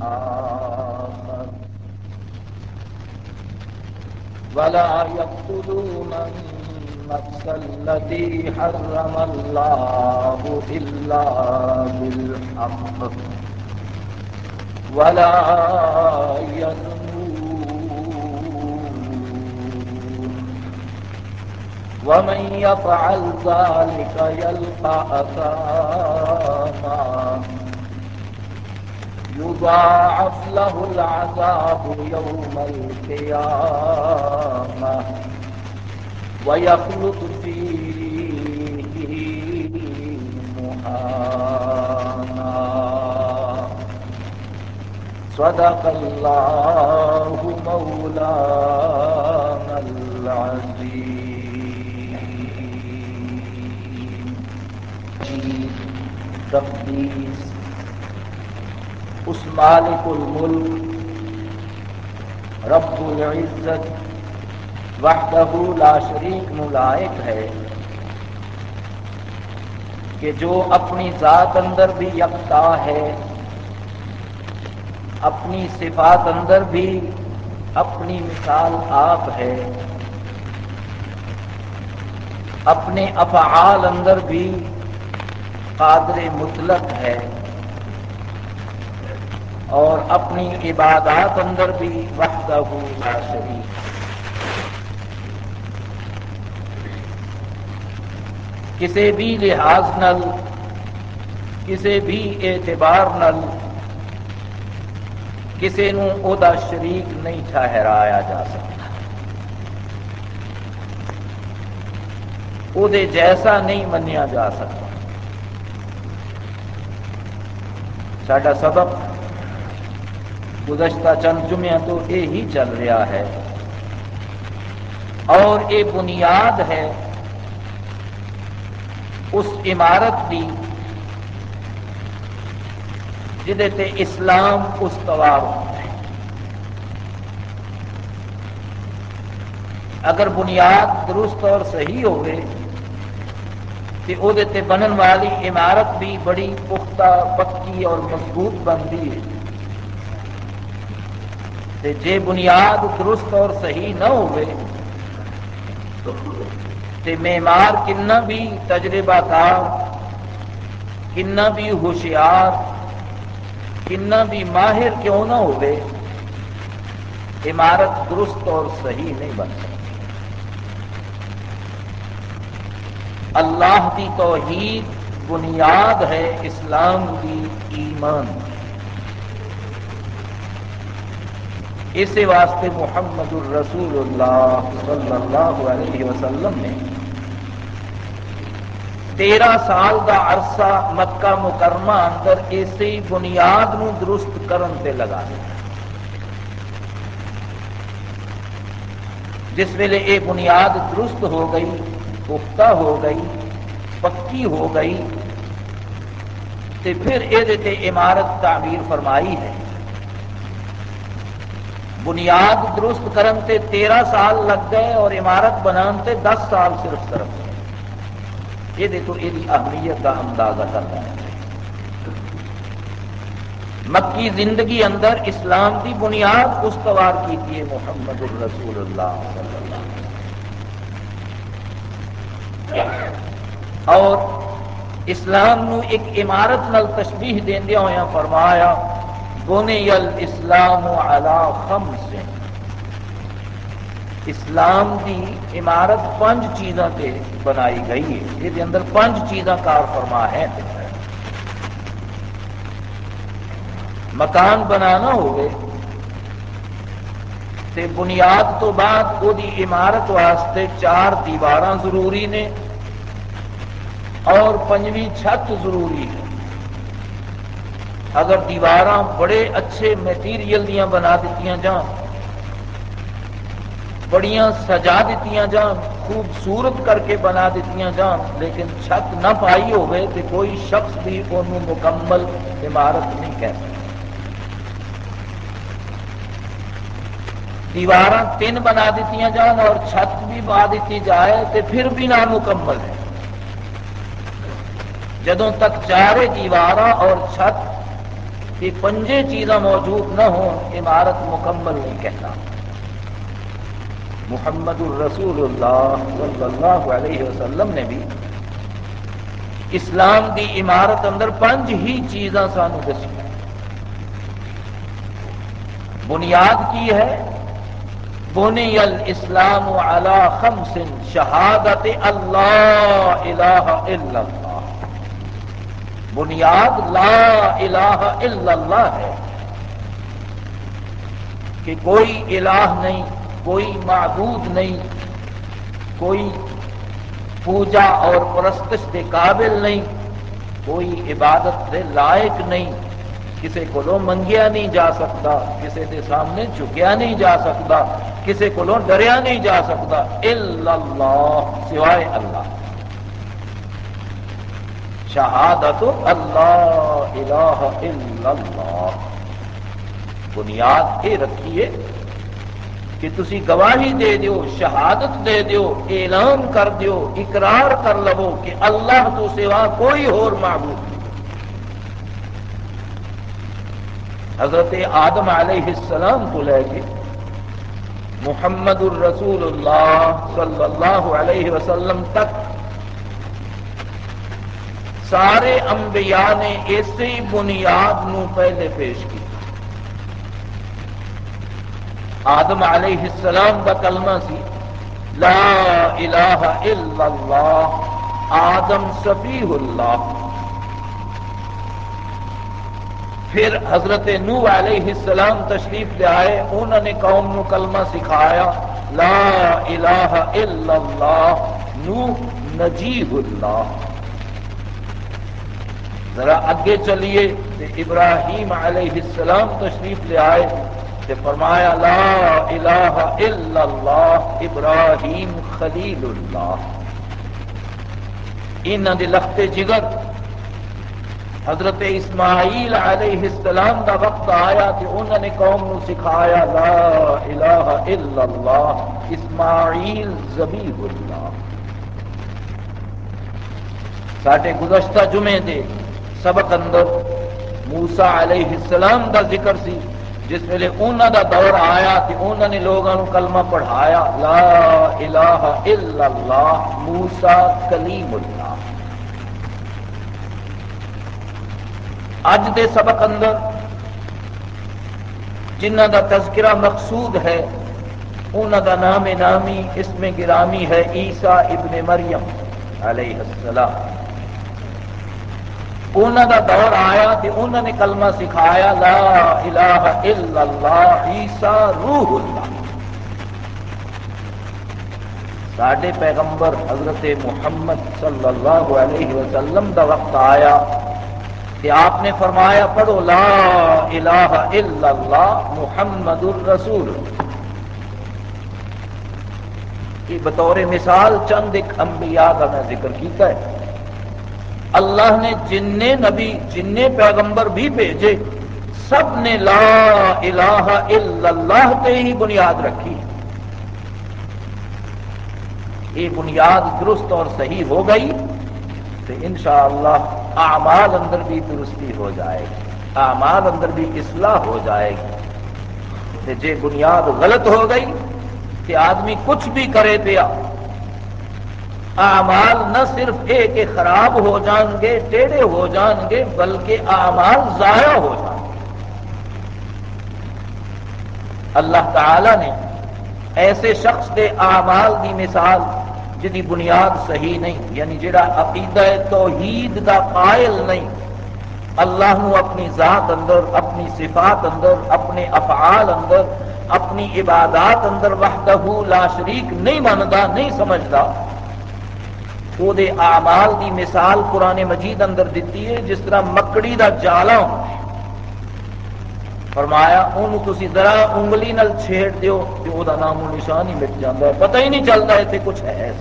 آخر۔ ولا يقتلون النفس التي حرم الله إلا بالحق۔ ولا ينمون ومن يفعل ذلك يلقى أثاما۔ يضاعف له العذاب يوم القيامة ويخلط فيه مهانا. صدق الله مولانا العظيم. تقديس اس مالک الملک، رب العزت، وحدہ لا شریک ملائق ہے کہ جو اپنی ذات اندر بھی یکتا ہے، اپنی صفات اندر بھی اپنی مثال آپ ہے، اپنے افعال اندر بھی قادر مطلق ہے۔ اور اپنی عبادات اندر بھی وحدہ لا شریک۔ کسی بھی لحاظ نل کسی بھی اعتبار نل کسی نو دا شریک نہیں ٹھہرایا جا سکتا۔ او دے جیسا نہیں منیا جا سکتا۔ سڈا سبق گزشتہ چند جمعہ تو یہ ہی چل رہا ہے۔ اور یہ بنیاد ہے اس عمارت کی تے اسلام استوار ہوتا ہے۔ اگر بنیاد درست اور صحیح ہوئے تو وہ بنن والی عمارت بھی بڑی پختہ، پکی اور مضبوط بنتی ہے۔ تے جے بنیاد درست اور صحیح نہ ہوئے، تے معمار کنا بھی تجربہ کار کنا بھی ہوشیار، کنا بھی ماہر کیوں نہ ہوئے، عمارت درست اور صحیح نہیں بن سکتی۔ اللہ کی توحید بنیاد ہے اسلام کی ایمان۔ اسی واسطے محمد الرسول اللہ صلی اللہ علیہ وسلم نے تیرہ سال کا عرصہ مکہ مکرمہ اندر اسی بنیاد نو درست کرن تے لگا دیا۔ جس ویلے یہ بنیاد درست ہو گئی، پختہ ہو گئی، پکی ہو گئی، تے پھر یہ عمارت تعمیر فرمائی ہے۔ بنیاد درست کرن تے تیرہ سال لگ گئے اور عمارت بنان تے دس سال صرف صرف۔ یہ دیکھو، یہ اہمیت کا اندازہ کرتا ہے۔ مکی زندگی اندر اسلام کی بنیاد استوار کی ہے محمد الرسول اللہ صلی اللہ علیہ وسلم۔ اور اسلام نو ایک عمارت نل تشبیح دیندیا ہوا فرمایا بنی الاسلام علی خمس۔ اسلام دی عمارت پانچ چیزاں تے بنائی گئی ہے۔ یہ اندر پانچ چیزاں کار فرما ہے۔ مکان بنانا ہوگے تے بنیاد تو بعد وہ عمارت واسطے چار دیوار ضروری نے اور پنجویں چھت ضروری ہے۔ اگر دیوار بڑے اچھے میٹیریل دیا بنا دیتی جان، بڑیاں سجا دیتی جان، خوبصورت کر کے بنا دیتی جان، لیکن چھت نہ پائی ہوئے تو کوئی شخص بھی انہوں مکمل عمارت نہیں کہہ سکتا۔ دیوار تین بنا دیتی جان اور چھت بھی پا دیتی جائے تو پھر بھی نامکمل ہے۔ جدوں تک چارے دیوار اور چھت کہ پنجے چیزاں موجود نہ ہوں، عمارت مکمل نہیں کہتا۔ محمد الرسول اللہ صلی اللہ علیہ وسلم نے بھی اسلام دی عمارت اندر پنج ہی چیزاں سانو دسی۔ بنیاد کی ہے، بنی الاسلام علی خمس شہادت اللہ الہ الا اللہ۔ بنیاد لا الہ الا اللہ ہے کہ کوئی الہ نہیں، کوئی معبود نہیں، کوئی پوجا اور پرستش کے قابل نہیں، کوئی عبادت کے لائق نہیں کسی کو منگیا نہیں جا سکتا کسی کے سامنے چکیا نہیں جا سکتا کسی کو ڈریا نہیں جا سکتا اللہ، سوائے اللہ۔ شہادت اللہ الہ الا اللہ۔ بنیاد یہ رکھیے کہ تسی گواہی دے دیو، شہادت دے دیو، اعلان کر دیو، اقرار کر لو کہ اللہ تو سوا کوئی اور معبود نہیں۔ حضرت آدم علیہ السلام کو لے کے محمد الرسول اللہ صلی اللہ علیہ وسلم تک سارے انبیاء نے اسی بنیاد نو پہلے پیش کی آدم علیہ السلام کا کلمہ سی، لا الہ الا اللہ، آدم صفیح اللہ۔ پھر حضرت نو علیہ السلام تشریف لے آئے، انہوں نے قوم نو کلمہ سکھایا، لا الہ الا اللہ نو نجیب اللہ۔ ذرا اگے چلیے تے ابراہیم علیہ السلام تشریف لے آئے تے فرمایا، لا الہ الا اللہ، ابراہیم خلیل اللہ۔ انہوں دے لختے جگر۔ حضرت اسماعیل علیہ السلام دا وقت آیا کہ انہوں نے قوم نو سکھایا، لا الہ الا اللہ، اسماعیل زبیب اللہ۔ ساٹھے گزشتہ جمعے دے سبق اندر موسیٰ علیہ السلام دا ذکر سی، جس ویلے انہوں دا دور آیا کہ انہوں نے لوگوں کلمہ پڑھایا، لا الہ الا اللہ موسا کلیم اللہ۔ اج دے سبق اندر جنہ دا تذکرہ مقصود ہے انہوں دا نام نامی، اسم گرامی ہے، عیسیٰ ابن مریم علیہ السلام۔ انہوں دا دور آیا کہ انہوں نے کلمہ سکھایا، لا الہ الا اللہ، عیسیٰ روح اللہ۔ ساڈے پیغمبر حضرت محمد صلی اللہ علیہ وسلم دا وقت آیا کہ آپ نے فرمایا، پڑھو، لا الہ الا اللہ، محمد الرسول۔ کی بطور مثال چند ایک انبیاء کا میں ذکر کیتا ہے۔ اللہ نے جن نبی، جن پیغمبر بھی بھیجے، سب نے لا الہ الا اللہ تے ہی بنیاد رکھی۔ یہ بنیاد درست اور صحیح ہو گئی تو انشاءاللہ اعمال اندر بھی درستی ہو جائے گی۔ اعمال اندر بھی اصلاح ہو جائے گی۔ جے بنیاد غلط ہو گئی کہ آدمی کچھ بھی کرے پیا اعمال نہ صرف یہ کہ خراب ہو جان گے ٹیڑے ہو جان گے، بلکہ اعمال ضائع ہو جان گے۔ اللہ تعالی نے ایسے شخص کے اعمال کی مثال جی بنیاد صحیح نہیں یعنی جڑا عقیدہ توحید دا قائل نہیں، اللہ نو اپنی ذات اندر، اپنی صفات اندر، اپنے افعال اندر، اپنی عبادات اندر وحدہ لا شریک نہیں مانتا نہیں سمجھتا وہ دے اعمال دی مثال قرآن مجید اندر دیتی ہے، جس طرح مکڑی دا جالا فرمایا انہوں تھی ذرا انگلی نل چھیڑ دیو کہ وہ نام و نشان ہی مٹ جاتا ہے۔ پتہ ہی نہیں چلتا اتنے کچھ ہے۔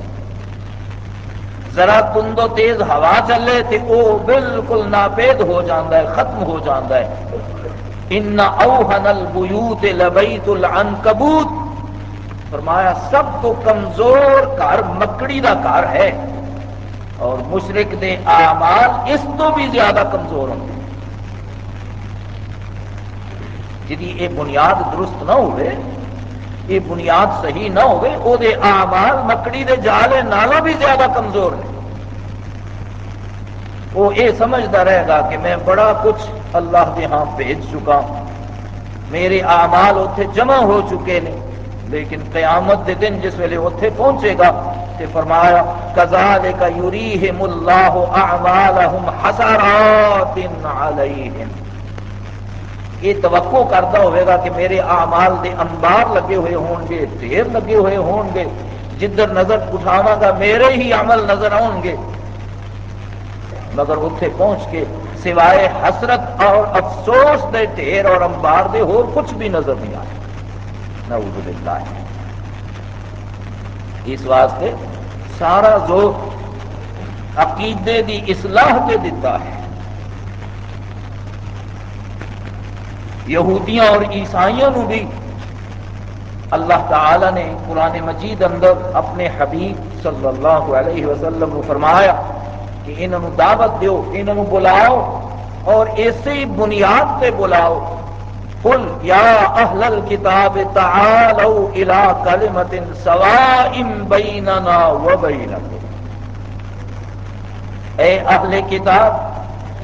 ذرا تند و تیز ہوا چلے تو وہ بالکل ناپید ہو جاتا ہے، ختم ہو جاتا ہے۔ ان اوہن البیوت لبیت العنکبوت۔ فرمایا، سب تو کمزور گھر مکڑی دا گھر ہے۔ اور مشرق دے اعمال اس تو بھی زیادہ کمزور ہوں۔ جی یہ بنیاد درست نہ ہوئے، یہ بنیاد صحیح نہ ہوئے وہ دے آمال مکڑی دے جالے نالوں بھی زیادہ کمزور نے وہ یہ سمجھتا رہے گا کہ میں بڑا کچھ اللہ کے ہاں بھیج چکا میرے آمال اتنے جمع ہو چکے ہیں، لیکن قیامت دے دن جس ویلے اتنے پہنچے گا تے فرمایا، کذالک یریہم اللہ اعمالہم حسرات علیہم. یہ توقع کرتا ہوئے گا کہ میرے اعمال دے انبار لگے ہوئے ہون گے ڈھیر لگے ہوئے ہون گے، جدھر نظر اٹھاوا گا میرے ہی عمل نظر آؤ گے۔ مگر اتنے پہنچ کے سوائے حسرت اور افسوس دے ڈھیر اور انبار دے ہو کچھ بھی نظر نہیں آئے نعوذ باللہ۔ اس واسطے سارا زور عقیدے دی اصلاح کے دیتا ہے۔ یہودیاں اور عیسائیوں نو بھی اللہ تعالی نے قرآن مجید اندر اپنے حبیب صلی اللہ علیہ وسلم کو فرمایا کہ انہوں دعوت دیو انہوں بلاؤ اور اسی بنیاد پہ بلاؤ قل یا اہل الكتاب تعالوا الى کلمت سواء بیننا و اے اہل کتاب،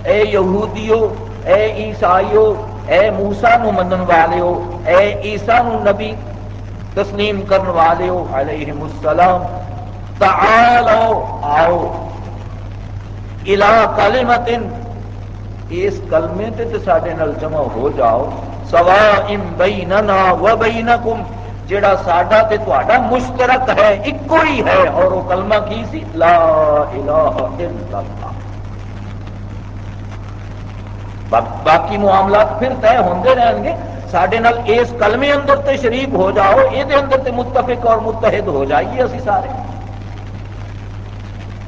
اے یہودیو، اے عیسائیو، اے موسیٰ نو منن والیو، اے عیسیٰ نو نبی تسلیم کرن والیو، علیہم السلام تعالوا آؤ۔ الى کلمت اس کلمے تے تے ساڈے نال جمع ہو جاؤ۔ سوا بیننا و بینکم، جڑا ساڈا تے تہاڈا مشترک ہے ایک ہی ہے۔ اور وہ کلمہ کی سی؟ لا الہ الا اللہ۔ باقی معاملات پھر طے ہوندے رہن گے۔ سڈے نال اس کلمے اندر تے شریک ہو جاؤ یہ اندر تے متفق اور متحد ہو جائیے اسی سارے۔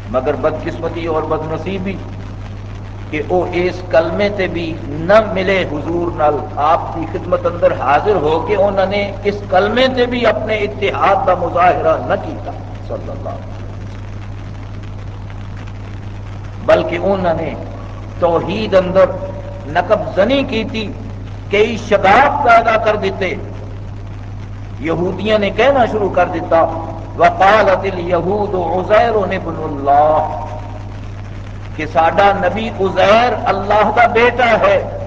مگر بدقسمتی اور بد نصیبی کہ وہ اس کلمے تے بھی نہ ملے حضور نال آپ کی خدمت اندر حاضر ہو کے انہوں نے اس کلمے تے بھی اپنے اتحاد کا مظاہرہ نہ کیتا، صلی اللہ علیہ وسلم۔ بلکہ انہوں نے توحید اندر نقب زنی کی تھی کئی شگاف پیدا کر دیتے۔ یہودیاں نے کہنا شروع کر دیتا، وقالت الیہود عزیر ابن اللہ۔ کہ ساڈا نبی عزیر اللہ کا بیٹا ہے۔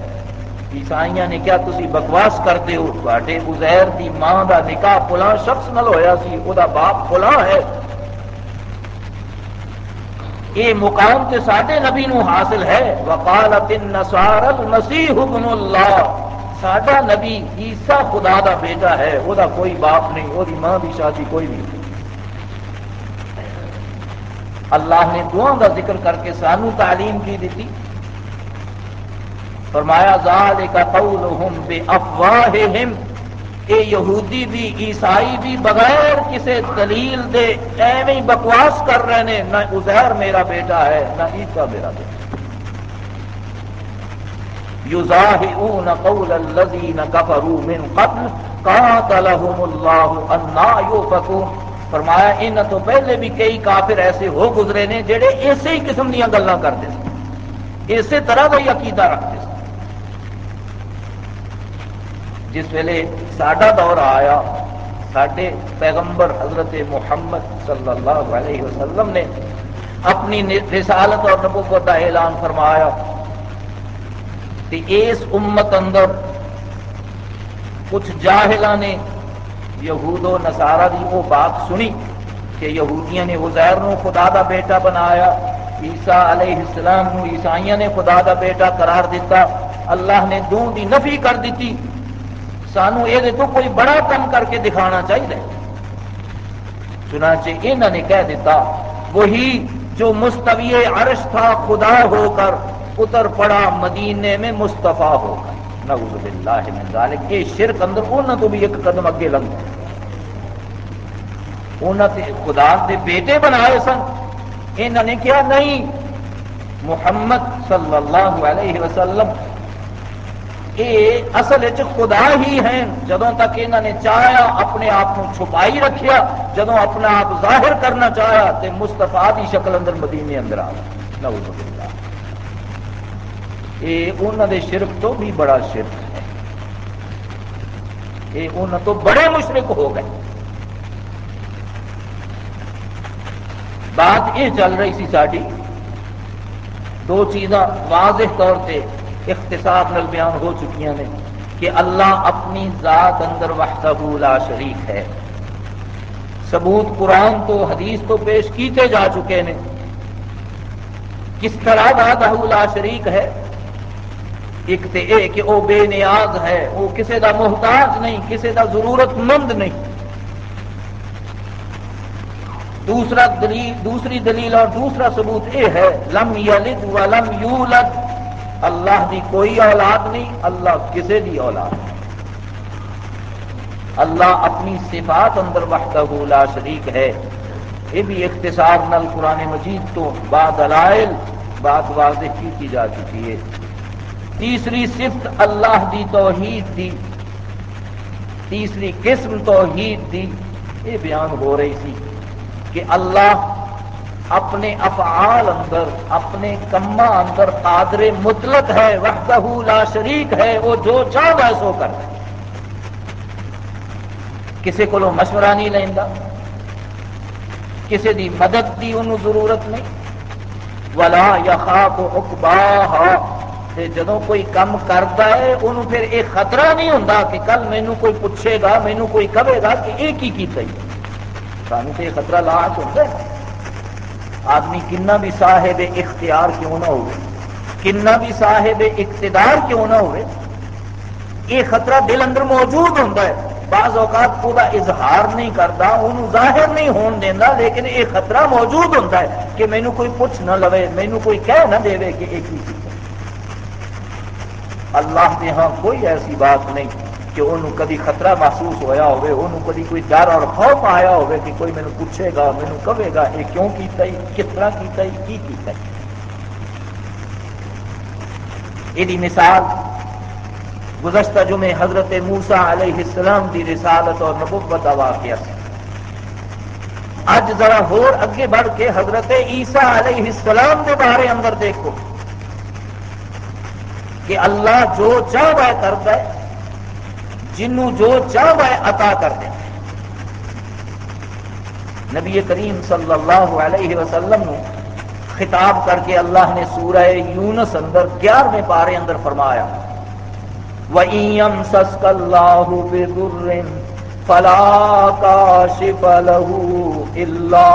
عیسائیاں نے کیا تسی بکواس کرتے ہو تے عزیر دی ماں دا نکاح فلاں شخص نال ہویا سی، او دا باپ فلاں ہے۔ یہ مقام تے ساڈے نبی نو حاصل ہے۔ وقالت النصار المسیح ابن اللہ۔ ساڈا نبی عیسیٰ خدا دا بیٹا ہے وہ دا کوئی باپ نہیں وہ دی ماں دی شادی کوئی نہیں۔ اللہ نے دعا کا ذکر کر کے سانو تعلیم کی دیتی۔ فرمایا، ذالک قولہم بے افواہہم اے یہودی بھی، عیسائی بھی، بغیر کسی دلیل دے، ایویں بکواس کر رہے ہیں نہ عزیر میرا بیٹا ہے، نہ عیسیٰ میرا بیٹا یظاہرون قول الذین کفروا من قبل، قاتلہم اللہ انا یوفکون فرمایا ان تو پہلے بھی کئی کافر ایسے ہو گزرے نے جڑے اسی ہی قسم دیا گلا کرتے سن۔ اسی طرح کا ہی عقیدہ رکھتے سن۔ جس ویلے ساڈا دور آیا سڈے پیغمبر حضرت محمد صلی اللہ علیہ وسلم نے اپنی رسالت اور نبوت کا اعلان فرمایا اس امت اندر کچھ جاہلہ نے یہود و نصارہ دی وہ بات سنی کہ یہودیاں نے عزیر نو خدا دا بیٹا بنایا، عیسیٰ علیہ السلام نو عیسائیاں نے خدا دا بیٹا قرار دیتا اللہ نے دون دی نفی کر دیتی سانو یہ تو کوئی بڑا کم کر کے دکھانا چاہیے۔ چنانچہ انہوں نے کہہ دیتا وہی جو مستوی عرش تھا خدا ہو کر، اتر پڑا مدینے میں مصطفیٰ ہو کر۔ نعوذ باللہ من ذالک۔ یہ شرک اندر انہوں تو بھی ایک قدم اگے لگ انہوں نے خدا دے بیٹے بنائے سن۔ انہوں نے کیا نہیں، محمد صلی اللہ علیہ وسلم یہ اصل خدا ہی ہیں۔ جدوں تک انہوں نے چاہیا، اپنے آپ کو چھپائی رکھیا، جدوں اپنا آپ ظاہر کرنا چاہیا تو مستفا کی شکل اندر مدینے اندر آ نعوذ باللہ۔ یہ انہوں نے شرک تو بھی بڑا شرک ہے۔ یہ ان تو بڑے مشرق ہو گئے۔ بات یہ چل رہی سی ساری دو چیزاں واضح طور پہ اختصار نل بیان ہو چکی ہیں کہ اللہ اپنی ذات اندر وحدہ لا شریک ہے۔ ثبوت قرآن تو حدیث تو پیش کیتے جا چکے ہیں کس طرح وحدہ لا شریک ہے؟ ایک تے اے کہ او بے نیاز ہے وہ کسے دا محتاج نہیں، کسے دا ضرورت مند نہیں۔ دوسرا دلیل، دوسری دلیل اور دوسرا ثبوت یہ ہے، لم یلد ولم یولد۔ اللہ دی کوئی اولاد نہیں، اللہ کسے دی اولاد نہیں۔ اللہ اپنی صفات اندر وحدہ لا شریک ہے۔ یہ بھی اختصار نل قرآن مجید تو بعد علائل بات واضح کی جا چکی ہے۔ تیسری صفت اللہ دی توحید دی۔ تیسری قسم توحید دی۔ یہ بیان ہو رہی تھی کہ اللہ اپنے افعال اندر، اپنے کما اندر قادر مطلق ہے، وحدہ لا شریک ہے، وہ جو چاہ سو کر کسی کو مشورہ نہیں لینا کسی دی مدد کی انہوں ضرورت نہیں۔ ولا یا خواب اکبا جدو کوئی کام کرتا ہے انہوں پھر یہ خطرہ نہیں ہوتا کہ کل مینو کوئی پوچھے گا مینو کوئی کہے گا کہ یہ کی کیتا ہی سانو تو یہ خطرہ لاش ہوتا ہے۔ آدمی کنا بھی صاحب اختیار کیوں نہ ہو کنا بھی صاحب اقتدار کیوں نہ ہو یہ خطرہ دل اندر موجود ہوتا ہے۔ بعض اوقات پورا اظہار نہیں کرتا انہوں ظاہر نہیں ہون دینا لیکن یہ خطرہ موجود ہوتا ہے کہ مینو کوئی پوچھ نہ لوے مینو کوئی کہہ نہ دے کہ ایک ہی اللہ کے ہاں کوئی ایسی بات نہیں کہ انہوں کدی خطرہ محسوس ہویا ہوئے، انہوں کدی کوئی ڈر اور خوف آیا ہوئے کہ کوئی مینو پوچھے گا مینو کہے گا، یہ کیوں کیتا ہی کس طرح کیتا ہی کی کیتا ہی یہ مثال، گزشتہ جمعے حضرت موسا علیہ السلام دی رسالت اور نبوت کا واقعہ اج ذرا ہور اگے بڑھ کے حضرت عیسیٰ علیہ السلام کے بارے اندر دیکھو۔ کہ اللہ جو چاہتا کرتا ہے، جنوں جو چاہے عطا کر دیں نبی کریم صلی اللہ علیہ وسلم نے خطاب کر کے اللہ نے سورہ یونس اندر گیارہویں پارے اندر فرمایا، وَإِن يَمْسَسْكَ اللَّهُ بِضُرٍّ فَلَا كَاشِفَ لَهُ إِلَّا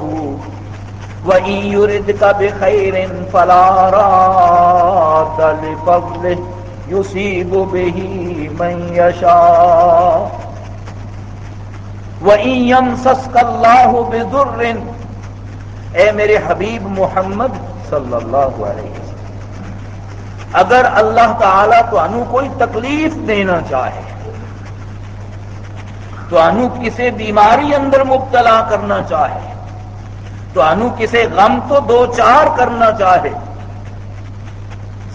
هُوَ۔ وَإِن يُرِدْكَ بِخَيْرٍ فَلَا رَادَّ لِفَضْلِهِ يصيب به من يشاء وإن يمسسك الله بضر اے میرے حبیب محمد صلی اللہ علیہ وسلم، اگر اللہ تعالی تو کوئی تکلیف دینا چاہے تو کسی بیماری اندر مبتلا کرنا چاہے تو کسی غم تو دو چار کرنا چاہے۔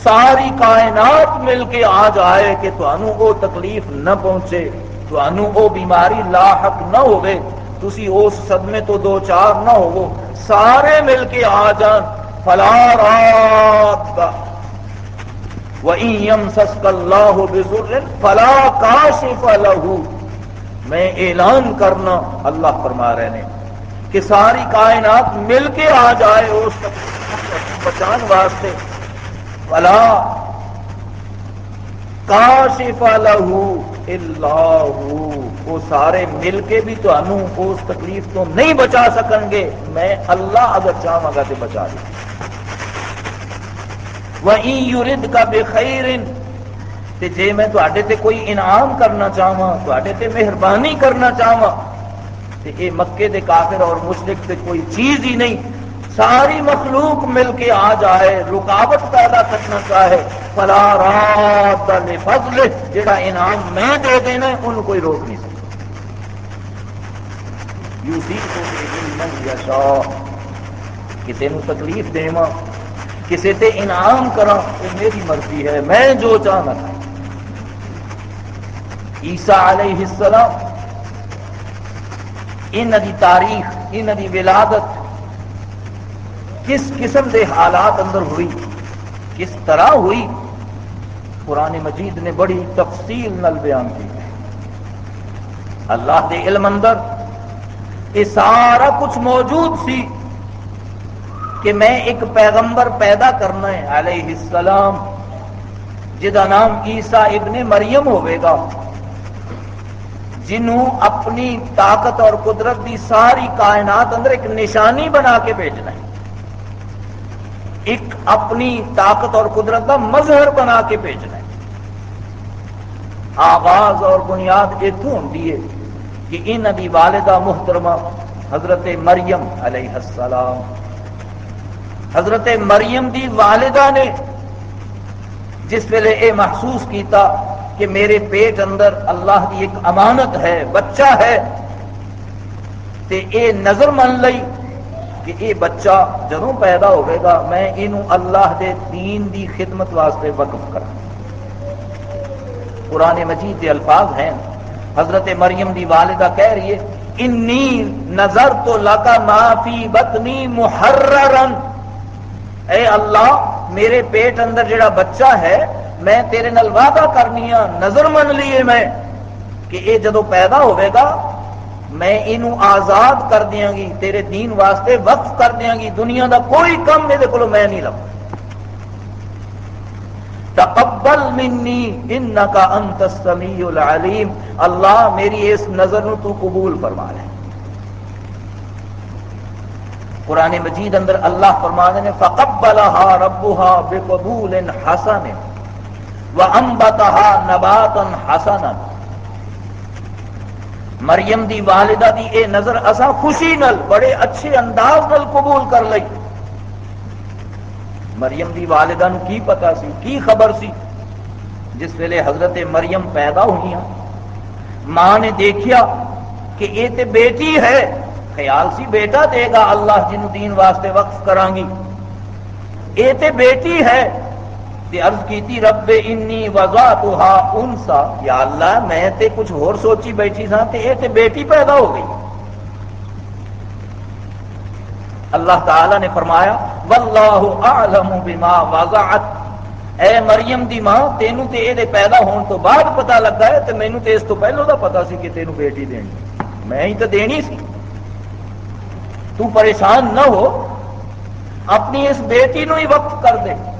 ساری کائنات مل کے آ جائے کہ تمہوں وہ تکلیف نہ پہنچے۔ تمہوں وہ بیماری لاحق نہ ہوئے۔ تسی اس صدمے تو دو چار نہ ہو سارے مل کے آ جان۔ فلا رات کا وَإِن يَمْسَسْكَ اللَّهُ بِزُرٍ فَلَا كَاشِفَ لَهُ۔ میں اعلان کرنا اللہ فرما رہے ہیں کہ ساری کائنات مل کے آ جائے اس بچان واسطے۔ فلا کاشف لہو اللہ وہ سارے مل کے بھی تو اس تکلیف تو نہیں بچا سکن گے۔ میں اللہ اگر چاہوں گا تو بچا دوں۔ وہی یورد کا بے خیر جی میں تے کوئی انعام کرنا چاہواں تے مہربانی کرنا چاہواں تو یہ مکے دے کافر اور مشرق تے کوئی چیز ہی نہیں۔ ساری مخلوق مل کے آ جائے، رکاوٹ پیدا کرنا چاہے۔ فلا رات فضل جڑا انعام میں دے دینا ہے، ان کوئی روک نہیں سکتا۔ یو سی یشا کسی نو تکلیف دے کسی تے انعام کرا وہ میری مرضی ہے، میں جو چاہنا عیسیٰ علیہ السلام ان دی تاریخ ان دی ولادت کس قسم دے حالات اندر ہوئی؟ کس طرح ہوئی؟ قرآن مجید نے بڑی تفصیل نل بیان کی۔ اللہ دے علم اندر یہ سارا کچھ موجود سی کہ میں ایک پیغمبر پیدا کرنا ہے، علیہ السلام جدا نام عیسیٰ ابن مریم ہوئے گا۔ جنہوں اپنی طاقت اور قدرت دی ساری کائنات اندر ایک نشانی بنا کے بھیجنا ہے۔ ایک اپنی طاقت اور قدرت کا مظہر بنا کے بھیجنا ہے۔ آغاز اور بنیاد اتوں ہوتی ہے کہ ان کی والدہ محترمہ حضرت مریم علیہ السلام۔ حضرت مریم دی والدہ نے جس ویلے یہ محسوس کیتا کہ میرے پیٹ اندر اللہ کی ایک امانت ہے، بچہ ہے۔ تے اے نظر من لئی کہ یہ بچہ جدوں پیدا ہوئے گا، میں یہ اللہ دے دین دی خدمت واسطے وقف کروں قرآن مجید کے الفاظ ہیں۔ حضرت مریم دی والدہ کہہ رہی ہے، انی نظر تو لگا معافی بتنی محررن. اے اللہ، میرے پیٹ اندر جڑا بچہ ہے میں تیرے نال وعدہ کرنی ہاں نظر من لیے میں کہ یہ جدو پیدا ہوئے گا، میں یہ آزاد کر دیا گی، تیرے دین واسطے وقف کر دیا گی، دنیا دا کوئی کم میرے کو میں نہیں لگا تقبل منی، انکا انت السمیع العلیم۔ اللہ میری اس نظر نو تو قبول فرما لے۔ قرآن مجید اندر اللہ فرمانے نے فقبلها ربها بقبول حسن۔ وانبتها نباتا حسنا۔ مریم دی والدہ دی اے نظر اسا خوشی نل بڑے اچھے انداز نل قبول کر لئی۔ مریم دی والدہ نو کی پتا سی، کی خبر سی؟ جس ویلے حضرت مریم پیدا ہوئی ہاں۔ ماں نے دیکھیا کہ یہ تے بیٹی ہے۔ خیال سی، بیٹا دے گا اللہ جن دین واسطے وقف کران گی اے تے بیٹی ہے۔ تے عرض کیتی رب انی وضعتها انسا۔ یا اللہ، میں تے کچھ اور سوچی بیٹھی سا تے اے تے بیٹی پیدا ہو گئی۔ اللہ تعالی نے فرمایا، واللہ اعلم بما وضعت۔ اے مریم دی ماں، تینوں تے اے دے پیدا ہون تو بعد پتہ لگا ہے تے مینوں تے اس تو پہلو دا پتہ سی کہ تینوں بیٹی دینی میں ہی تے دینی سی۔ تو پریشان نہ ہو، اپنی اس بیٹی نو ہی وقت کر دے۔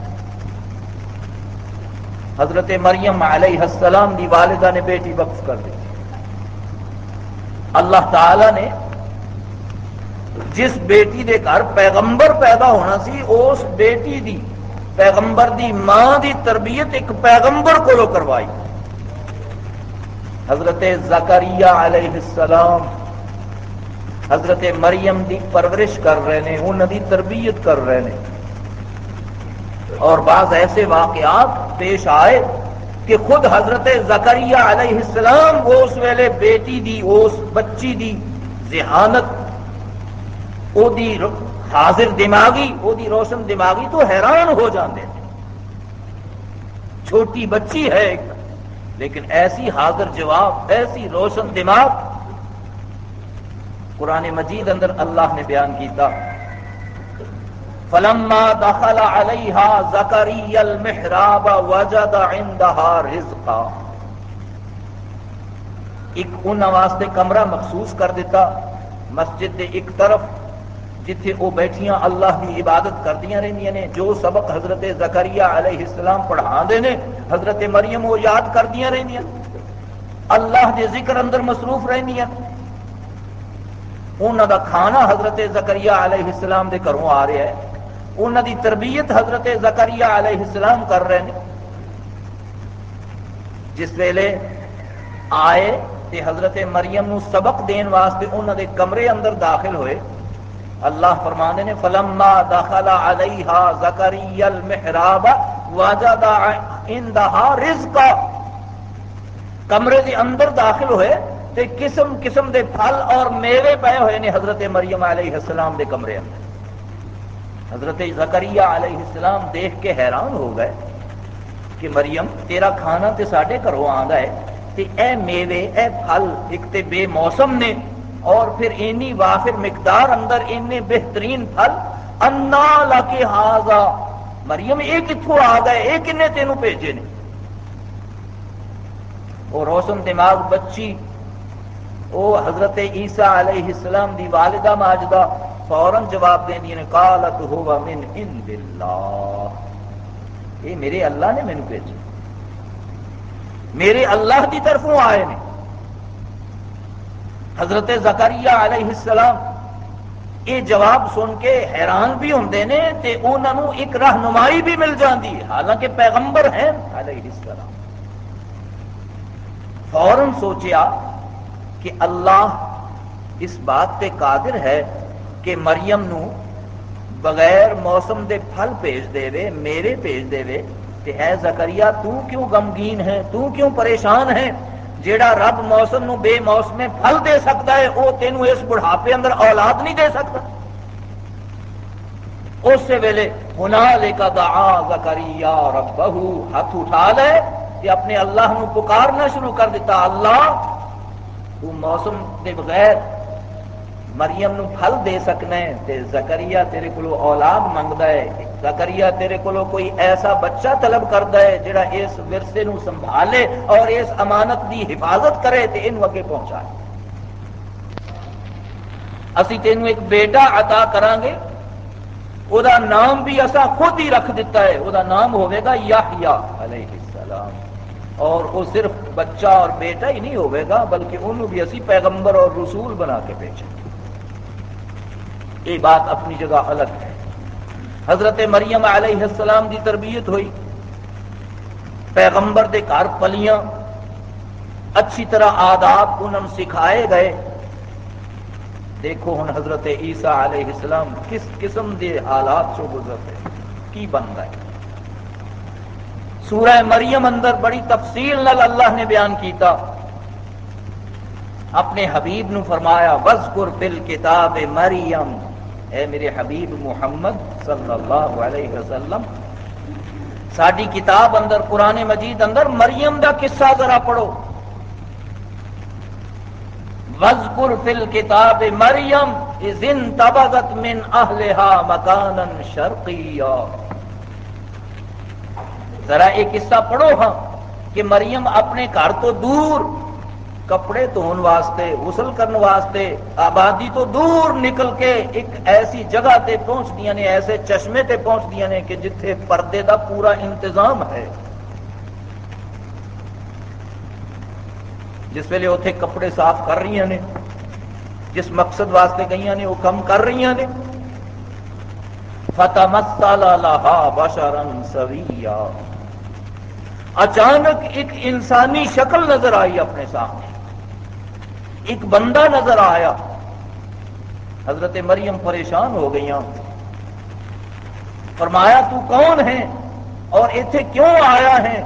حضرت مریم علیہ السلام دی والدہ نے بیٹی وقف کر دی۔ اللہ تعالی نے جس بیٹی دے گھر پیغمبر پیدا ہونا سی، اس بیٹی دی، پیغمبر دی ماں دی تربیت ایک پیغمبر کو کروائی۔ حضرت زکریہ علیہ السلام حضرت مریم دی پرورش کر رہے ہیں انہوں دی تربیت کر رہے ہیں اور بعض ایسے واقعات پیش آئے کہ خود حضرت زکریہ علیہ السلام اس ویلے بیٹی دی اس بچی دی ذہانت او دی حاضر دماغی او دی روشن دماغی تو حیران ہو جاندے تھے۔ چھوٹی بچی ہے ایک، لیکن ایسی حاضر جواب، ایسی روشن دماغ۔ قرآن مجید اندر اللہ نے بیان کیتا۔ فلما دخل علیہا زکری المحراب وجد عندها رزقا. ایک انہوں واسطے کمرہ مخصوص کر دیتا، مسجد دے ایک طرف، جتھے وہ بیٹھیاں اللہ کی عبادت کردیاں رہندیاں نے، جو سبق حضرت زکریہ علیہ السلام پڑھا دے نے، حضرت مریم وہ یاد کردیاں رہندیاں۔ اللہ دے ذکر اندر مصروف رہندیاں۔ انہوں دا کھانا حضرت زکریہ علیہ السلام دے گھروں آ رہا ہے۔ انہوں دی تربیت حضرت زکریہ علیہ السلام کر رہے ہیں۔ جس ویلے آئے تے حضرت مریم نو سبق دین واسطے انہوں دے کمرے اندر داخل ہوئے۔ اللہ فرمانے نے، فلما دخل علیہا زکریہ المحراب وجد عندها رزقا۔ کمرے دے اندر داخل ہوئے تے قسم قسم دے پھل اور میوے پے ہوئے نے حضرت مریم علیہ السلام دے کمرے اندر۔ حضرت زکریہ علیہ السلام دیکھ کے حیران ہو گئے کہ مریم، تیرا کھانا تے ساڈے گھروں آندا ہے تے اے میوے، اے پھل ایک تے بے موسم نے اور پھر اینی وافر مقدار اندر اینے بہترین پھل، انا لکے ہاذا مریم یہ کتوں آ گئے؟ یہ کنے تینوں بھیجے نے؟ وہ روشن دماغ بچی وہ حضرت عیسیٰ علیہ السلام دی والدہ ماجدہ فوراً جواب دیں نے یعنی قالت ہوا من عند اللہ۔ یہ میرے اللہ نے مینو بھیجا۔ میرے اللہ کی طرفوں آئے نے۔ حضرت زکریہ علیہ السلام یہ جواب سن کے حیران بھی ہوں نے تے انہوں ایک رہنمائی بھی مل جاتی ہے۔ حالانکہ پیغمبر ہیں علیہ السلام۔ فوراً سوچیا کہ اللہ اس بات پہ قادر ہے کہ مریم نو بغیر موسم دے پھل بھیج دے وے میرے بھیج دے وے کہ اے زکریہ تو کیوں غمگین ہے؟ تو کیوں پریشان ہے؟ جیڑا رب موسم نو بے موسم پھل دے سکتا ہے وہ تینوں اس بڑھاپے اندر اولاد نہیں دے سکتا۔ اس ویلے ہنا لے کا دعا زکریہ ربہ ہاتھ اٹھا لے کہ اپنے اللہ نو پکارنا شروع کر دیتا۔ اللہ، تو موسم دے بغیر مریم نو پھل دے سکنا ہے تے زکریہ تیرے کو اولاد منگتا ہے۔ زکریہ تیرے کو کوئی ایسا بچہ طلب کرتا ہے جڑا اس ورثے نو سنبھالے اور اس امانت دی حفاظت کرے تے ان اگے پہنچائے۔ اسی تینوں ایک بیٹا عطا کران گے او دا نام بھی اسا خود ہی رکھ دیتا ہے۔ او دا نام ہوئے گا یحییٰ علیہ السلام۔ اور وہ صرف بچہ اور بیٹا ہی نہیں ہوئے گا، بلکہ انہوں بھی اسی پیغمبر اور رسول بنا کے بھیجیں یہ بات اپنی جگہ الگ ہے۔ حضرت مریم علیہ السلام دی تربیت ہوئی۔ پیغمبر دے گھر پلیاں اچھی طرح آداب انہوں سکھائے گئے۔ دیکھو ہن حضرت عیسیٰ علیہ السلام کس قسم دے حالات سے گزرتے کی بن گئے۔ سورہ مریم اندر بڑی تفصیل نل اللہ نے بیان کیتا۔ اپنے حبیب نو فرمایا وزقر بل کتاب مریم اے میرے حبیب محمد صلی اللہ علیہ وسلم ساری کتاب اندر، قرآن مجید اندر مریم دا قصہ ذرا پڑھو۔ وزقر فل کتاب مریم ازن تبغت من اہلها مکانا شرقیا ذرا ایک قصہ پڑھو ہاں کہ مریم اپنے گھر تو دور کپڑے دھون واسطے، غسل کرنے واسطے آبادی تو دور نکل کے ایک ایسی جگہ تے پہنچ دیا نے، ایسے چشمے تے پہنچ دیا نے کہ جتھے پردے دا پورا انتظام ہے۔ جس ویلے اتنے کپڑے صاف کر رہی نے، جس مقصد واسطے گئی نے وہ کم کر رہی نے۔ فتح مسالہ بشرن سویا اچانک ایک انسانی شکل نظر آئی اپنے سامنے۔ ایک بندہ نظر آیا۔ حضرت مریم پریشان ہو گئی فرمایا، تو کون ہے اور ایتھے کیوں آیا ہے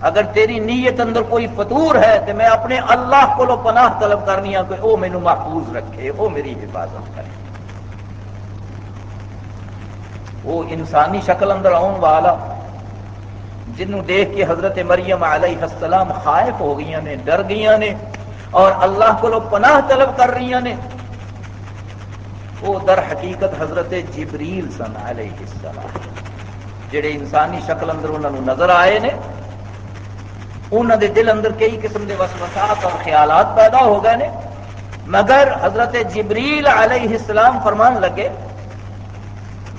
اگر تیری نیت اندر کوئی فطور ہے تو میں اپنے اللہ کو لو پناہ طلب کرنی ہوں کہ وہ مینو محفوظ رکھے وہ میری حفاظت کرے۔ وہ انسانی شکل اندر آن والا، جنوں دیکھ کے حضرت مریم علیہ السلام خائف ہو گئی نے، ڈر گئی نے۔ اور اللہ کو پناہ طلب کر رہی نے۔ وہ در حقیقت حضرت جبریل سن علیہ السلام جڑے انسانی شکل اندر انہوں نظر آئے نے انہوں دے دل اندر کئی قسم کے وسوسات اور خیالات پیدا ہو گئے نے۔ مگر حضرت جبریل علیہ السلام فرمان لگے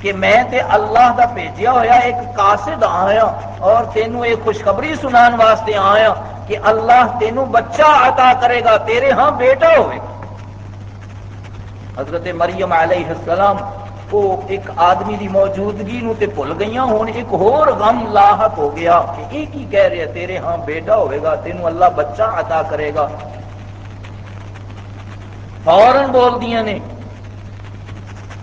کہ میں تے اللہ دا بھیجیا ہوا ایک قاصد آیا اور تینوں ایک خوشخبری سنان واسطے آیا۔ کہ اللہ تینوں بچہ عطا کرے گا، تیرے ہاں بیٹا ہوئے گا۔ حضرت مریم علیہ السلام وہ ایک آدمی دی موجودگی نو تے بھول گئی ہوں ایک ہور غم لاحق ہو گیا کہ یہ کی کہہ رہے تیرے ہاں بیٹا ہوئے گا، تینوں اللہ بچہ عطا کرے گا۔ فوراً بول دیا نے،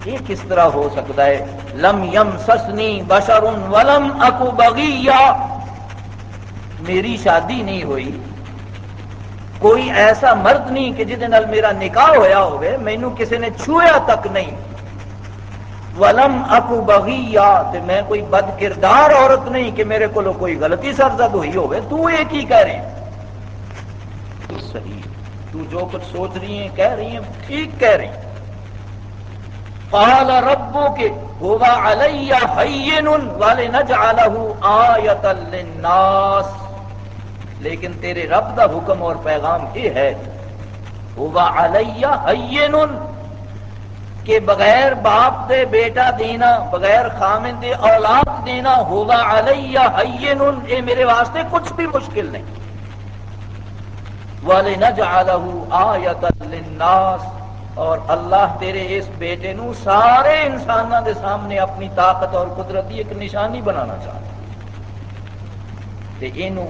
یہ کس طرح ہو سکتا ہے؟ لم یم سسنی بشر ولم اکو بغیا میری شادی نہیں ہوئی، کوئی ایسا مرد نہیں کہ جہد میرا نکاح ہویا ہوئے مینو کسی نے چھویا تک نہیں۔ ولم اکو بغیا میں کوئی بد کردار عورت نہیں کہ میرے کو کوئی غلطی سرزد ہوئی ہوئے۔ تو یہ کی کہہ رہے تو صحیح، تو جو کچھ سوچ رہی ہیں، کہہ رہی ہیں، ٹھیک کہہ رہی ہیں۔ قال ربك، هو علي هين ولنجعله آية للناس۔ لیکن تیرے رب دا حکم اور پیغام یہ ہے۔ ہوا علیہ کہ بغیر باپ دے، بیٹا دینا، بغیر خامن دے، اولاد دینا ہوگا علیہ حین اے میرے واسطے کچھ بھی مشکل نہیں۔ وَلِنَجْعَلَهُ آیَةً لِلنَّاسِ، اور اللہ تیرے اس بیٹے نو سارے انسانوں دے سامنے اپنی طاقت اور قدرتی ایک نشانی بنانا چاہتا تے اینو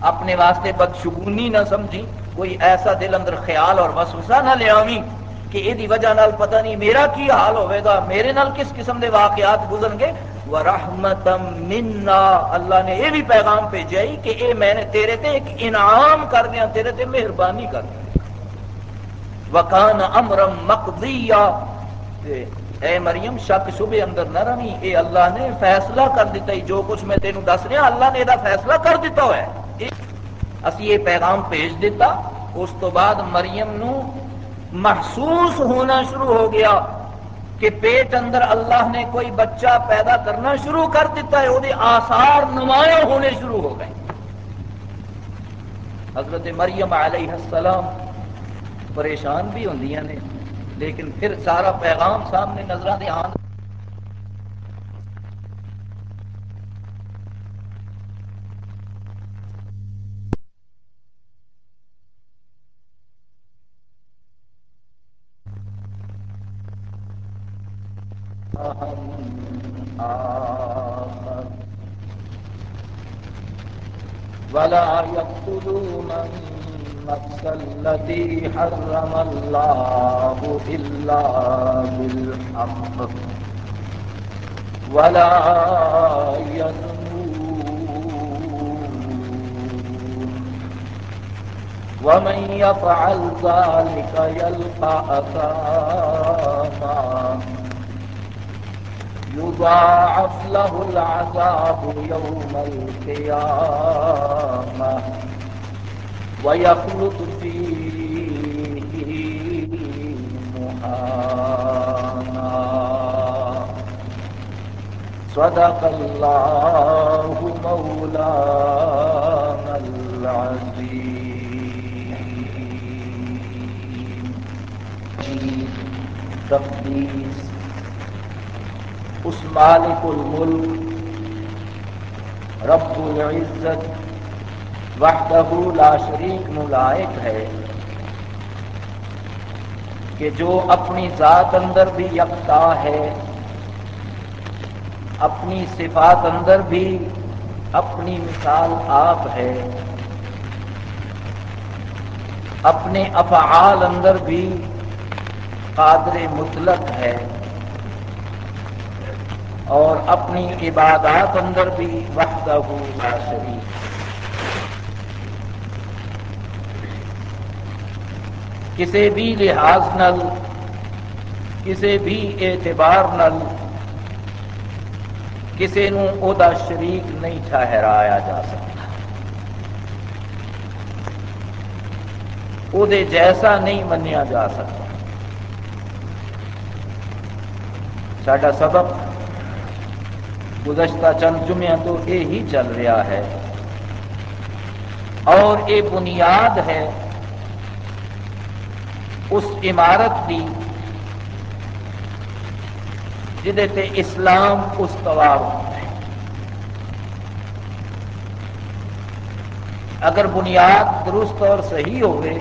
اپنے واسطے بدشگونی نہ سمجھی، کوئی ایسا دل اندر خیال اور وسوسہ نہ لے آویں کہ یہ وجہ نال پتہ نہیں میرا کی حال ہوئے گا، میرے نال کس قسم دے واقعات گزر گے؟ ورحمتم منا۔ اللہ نے یہ بھی پیغام بھیجا کہ اے میں نے تیرے تے ایک انعام کر دیا، تیرے تے مہربانی کر دیا۔ وکان امرم مقضیا اے مریم، شک شبے اندر نہ رہی۔ اے اللہ نے فیصلہ کر دیتا ہی جو کچھ میں تینوں دس رہا، اللہ نے یہ فیصلہ کر دیتا ہوا ہے اسی یہ پیغام بھیج دیتا۔ اس تو بعد مریم نو محسوس ہونا شروع ہو گیا کہ پیٹ اندر اللہ نے کوئی بچہ پیدا کرنا شروع کر دیتا ہے۔ وہ آثار نمایاں ہونے شروع ہو گئے۔ حضرت مریم علیہ السلام پریشان بھی ہوں نے۔ لیکن پھر سارا پیغام سامنے نظر آتے آن ولا يقتلون النفس التي حرم الله إلا بالحق. ولا يزنون ومن يفعل ذلك يلقى أثاما. يضاعف له العذاب يوم القيامة. ويخلط فيه مهانا صدق الله مولانا العظيم تقديس. اس مالک الملک رب العزت وحدہ لا شریک نلائق ہے کہ جو اپنی ذات اندر بھی یکتا ہے، اپنی صفات اندر بھی اپنی مثال آپ ہے، اپنے افعال اندر بھی قادر مطلق ہے اور اپنی عبادات اندر بھی وحدہ لا شریک کسی بھی لحاظ نل کسی بھی اعتبار نل کسی نو شریک نہیں ٹھہرایا جا سکتا۔ او دے جیسا نہیں منیا جا سکتا۔ ساڈا سبق گزشتہ چند جمعہ تو یہ ہی چل رہا ہے۔ اور یہ بنیاد ہے اس عمارت کی جہد اسلام استوار ہوتا ہے۔ اگر بنیاد درست اور صحیح ہوئے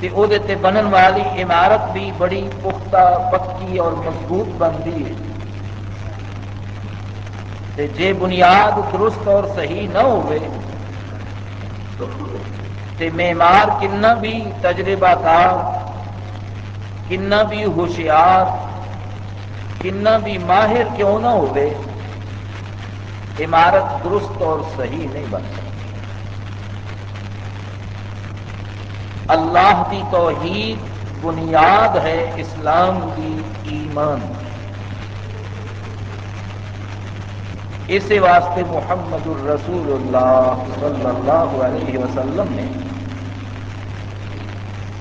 تو وہ بنن والی عمارت بھی بڑی پختہ، پکی اور مضبوط بنتی ہے۔ تے جے بنیاد درست اور صحیح نہ ہوئے تے معمار کنا بھی تجربہ کار کنا بھی ہوشیار، کنا بھی ماہر کیوں نہ ہوئے، عمارت درست اور صحیح نہیں بن سکتی۔ اللہ کی توحید بنیاد ہے اسلام کی ایمان۔ اسی واسطے محمد الرسول اللہ صلی اللہ علیہ وسلم نے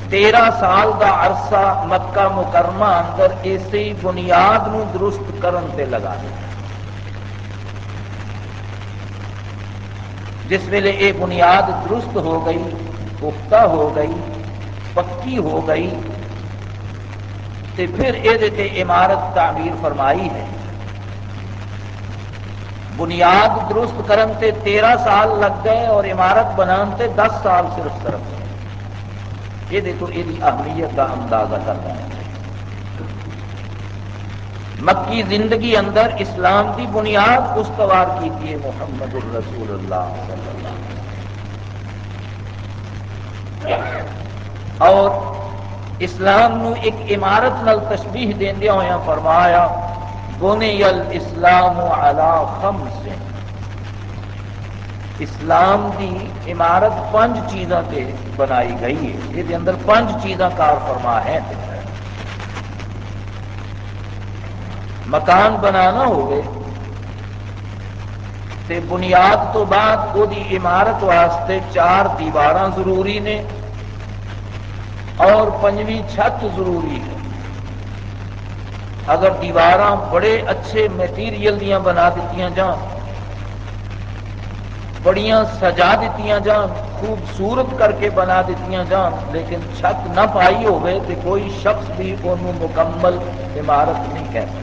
تیرہ سال دا عرصہ مکہ مکرمہ اندر اسی بنیاد نو درست کرن تے لگا دیا۔ جس ویلے یہ بنیاد درست ہو گئی، پختہ ہو گئی، پکی ہو گئی تو پھر یہ عمارت تعمیر فرمائی ہے۔ بنیاد درست کرن تے تیرہ سال لگ گئے اور عمارت بنان تے دس سال صرف طرف یہ دیکھو، یہ اہمیت کا اندازہ کرنا ہے۔ مکی زندگی اندر اسلام کی بنیاد استوار کی ہے محمد الرسول اللہ صلی اللہ علیہ وسلم۔ اور اسلام نو ایک عمارت نل تشبیح دیا ہوا فرمایا بنی الاسلام علی خمس۔ اسلام دی عمارت پانچ چیزاں تے بنائی گئی ہے۔ یہ اندر پانچ چیزاں کار فرما ہے مکان بنانا ہوگے تے بنیاد تو بعد وہ عمارت واسطے چار دیوار ضروری نے اور پنجویں چھت ضروری ہے۔ اگر دیوار بڑے اچھے میٹیریل دیا بنا دیتی جان بڑیاں سجا دیتی جان خوبصورت کر کے بنا دیتی جان لیکن چھت نہ پائی ہوئے تو کوئی شخص بھی انہوں مکمل عمارت نہیں کہہ سکتا۔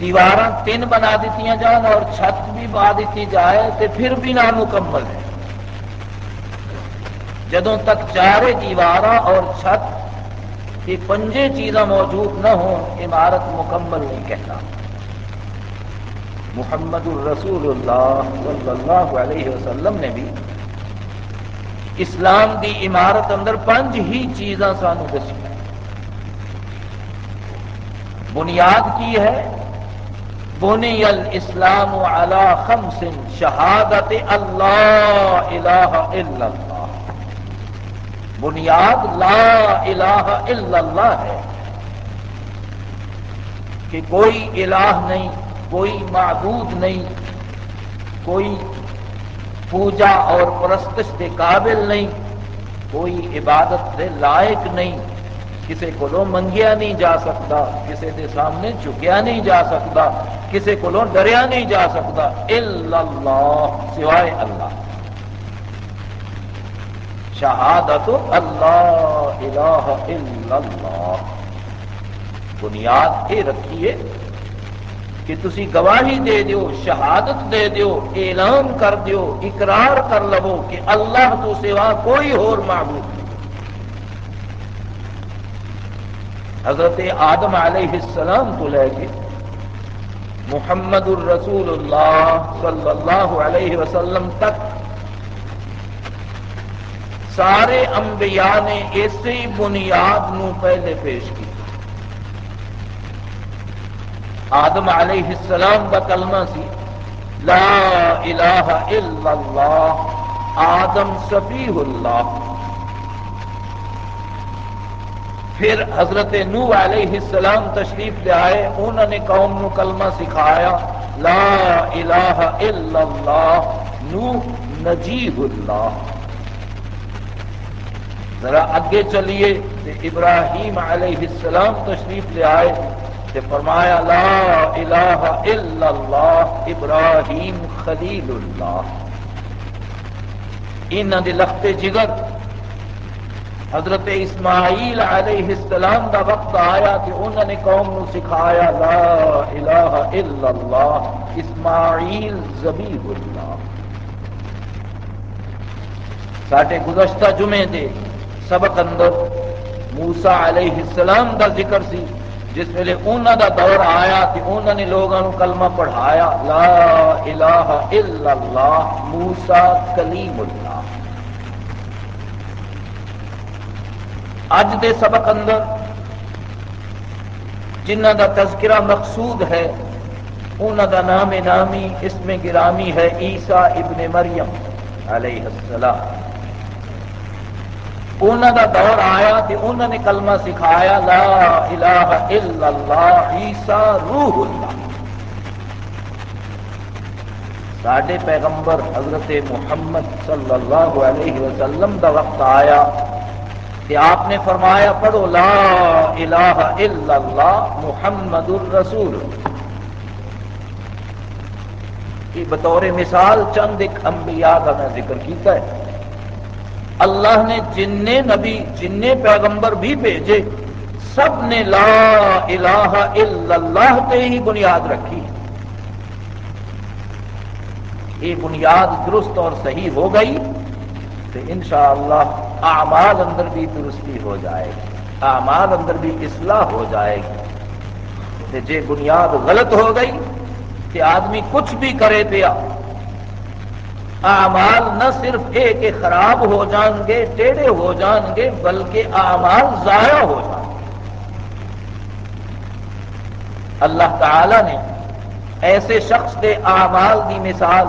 دیوار تین بنا دیتی جان اور چھت بھی پا دیتی جائے تو پھر بھی نامکمل ہے۔ جدوں تک چارے دیوار اور چھت یہ پنجے چیزاں موجود نہ ہوں، عمارت مکمل نہیں کہتا۔ محمد الرسول اللہ صلی اللہ علیہ وسلم نے بھی اسلام دی عمارت اندر پنج ہی چیزاں سانو دسی۔ بنیاد کی ہے، بنی الاسلام على خمس شہادت اللہ الہ الا اللہ۔ بنیاد لا الہ الا اللہ ہے کہ کوئی الہ نہیں، کوئی معبود نہیں، کوئی پوجا اور پرستش کے قابل نہیں، کوئی عبادت کے لائق نہیں کسی کو منگیا نہیں جا سکتا کسی کے سامنے چکیا نہیں جا سکتا کسی کو ڈریا نہیں جا سکتا اللہ، سوائے اللہ۔ شہادت اللہ الہ الا اللہ۔ بنیاد یہ رکھیے کہ تسی گواہی دے دیو، شہادت دے دیو، اعلان کر دیو، اقرار کر لو کہ اللہ تو سوا کوئی اور معبود نہیں۔ حضرت آدم علیہ السلام تو لے کے محمد الرسول اللہ صلی اللہ علیہ وسلم تک سارے انبیاء نے اسی بنیاد نو پہلے پیش کی آدم علیہ السلام کا کلمہ سی، لا الہ الا اللہ، آدم صفیح اللہ۔ پھر حضرت نو علیہ السلام تشریف لے آئے، انہوں نے قوم نو کلمہ سکھایا، لا الہ الا اللہ نو نجیب اللہ۔ ذرا اگے چلیے ابراہیم علیہ السلام تشریف لے آئے تے فرمایا، لا الہ الا اللہ، ابراہیم خلیل اللہ۔ انہوں دے لخت جگر حضرت اسماعیل علیہ السلام دا وقت آیا کہ انہوں نے قوم نو سکھایا، لا الہ الا اللہ، اسماعیل زبیب اللہ۔ ساٹھے گزشتہ جمعے دے سبق اندر موسا علیہ السلام دا ذکر سی، جس ویلے انہوں دا دور آیا کہ انہوں نے لوگوں کلمہ پڑھایا، لا الہ الا اللہ موسا کلیم اللہ۔ اج دے سبق اندر جنہ دا تذکرہ مقصود ہے انہوں دا نام نامی اس میں گرامی ہے عیسیٰ ابن مریم علیہ السلام۔ انہوں دا دور آیا کہ انہوں نے کلمہ سکھایا، لا الہ الا اللہ، عیسیٰ روح اللہ۔ ساڈے پیغمبر حضرت محمد صلی اللہ علیہ وسلم دا وقت آیا کہ آپ نے فرمایا، پڑھو، لا الہ الا اللہ، محمد الرسول۔ کہ بطور مثال چند ایک انبیاء کا میں ذکر کیتا ہے۔ اللہ نے جن نبی جن پیغمبر بھی بھیجے، سب نے لا الہ الا اللہ تے ہی بنیاد رکھی۔ یہ بنیاد درست اور صحیح ہو گئی، تو انشاءاللہ اعمال اندر بھی درستی ہو جائے گی، اعمال اندر بھی اصلاح ہو جائے گی۔ جے بنیاد غلط ہو گئی کہ آدمی کچھ بھی کرے پیا اعمال نہ صرف یہ کہ خراب ہو جان گے ٹیڑے ہو جان گے، بلکہ اعمال ضائع ہو جان گے۔ اللہ تعالی نے ایسے شخص کے اعمال کی مثال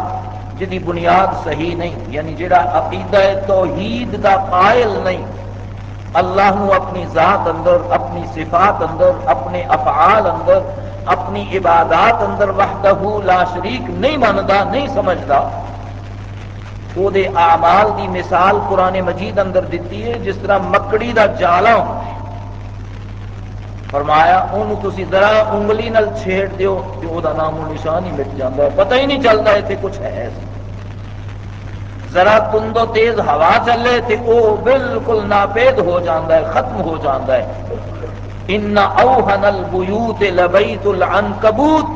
جی بنیاد صحیح نہیں یعنی جڑا عقیدہ توحید دا قائل نہیں۔ اللہ نو اپنی ذات اندر، اپنی صفات اندر، اپنے افعال اندر، اپنی عبادات اندر وحدہ لا شریک نہیں مانتا نہیں سمجھتا وہ دے اعمال دی مثال قرآن مجید اندر دیتی ہے جس طرح مکڑی دا جالا ہوتا فرمایا انہوں تسی ذرا انگلی نل چھیڑ دیو کہ وہ نام و نشان ہی مٹ جاتا ہے پتہ ہی نہیں چلتا اتنے کچھ ہے ذرا تند و تیز ہوا چلے تو وہ بالکل ناپید ہو جاتا ہے ختم ہو جاتا ہے ان اوہن البیوت لبیت العنکبوت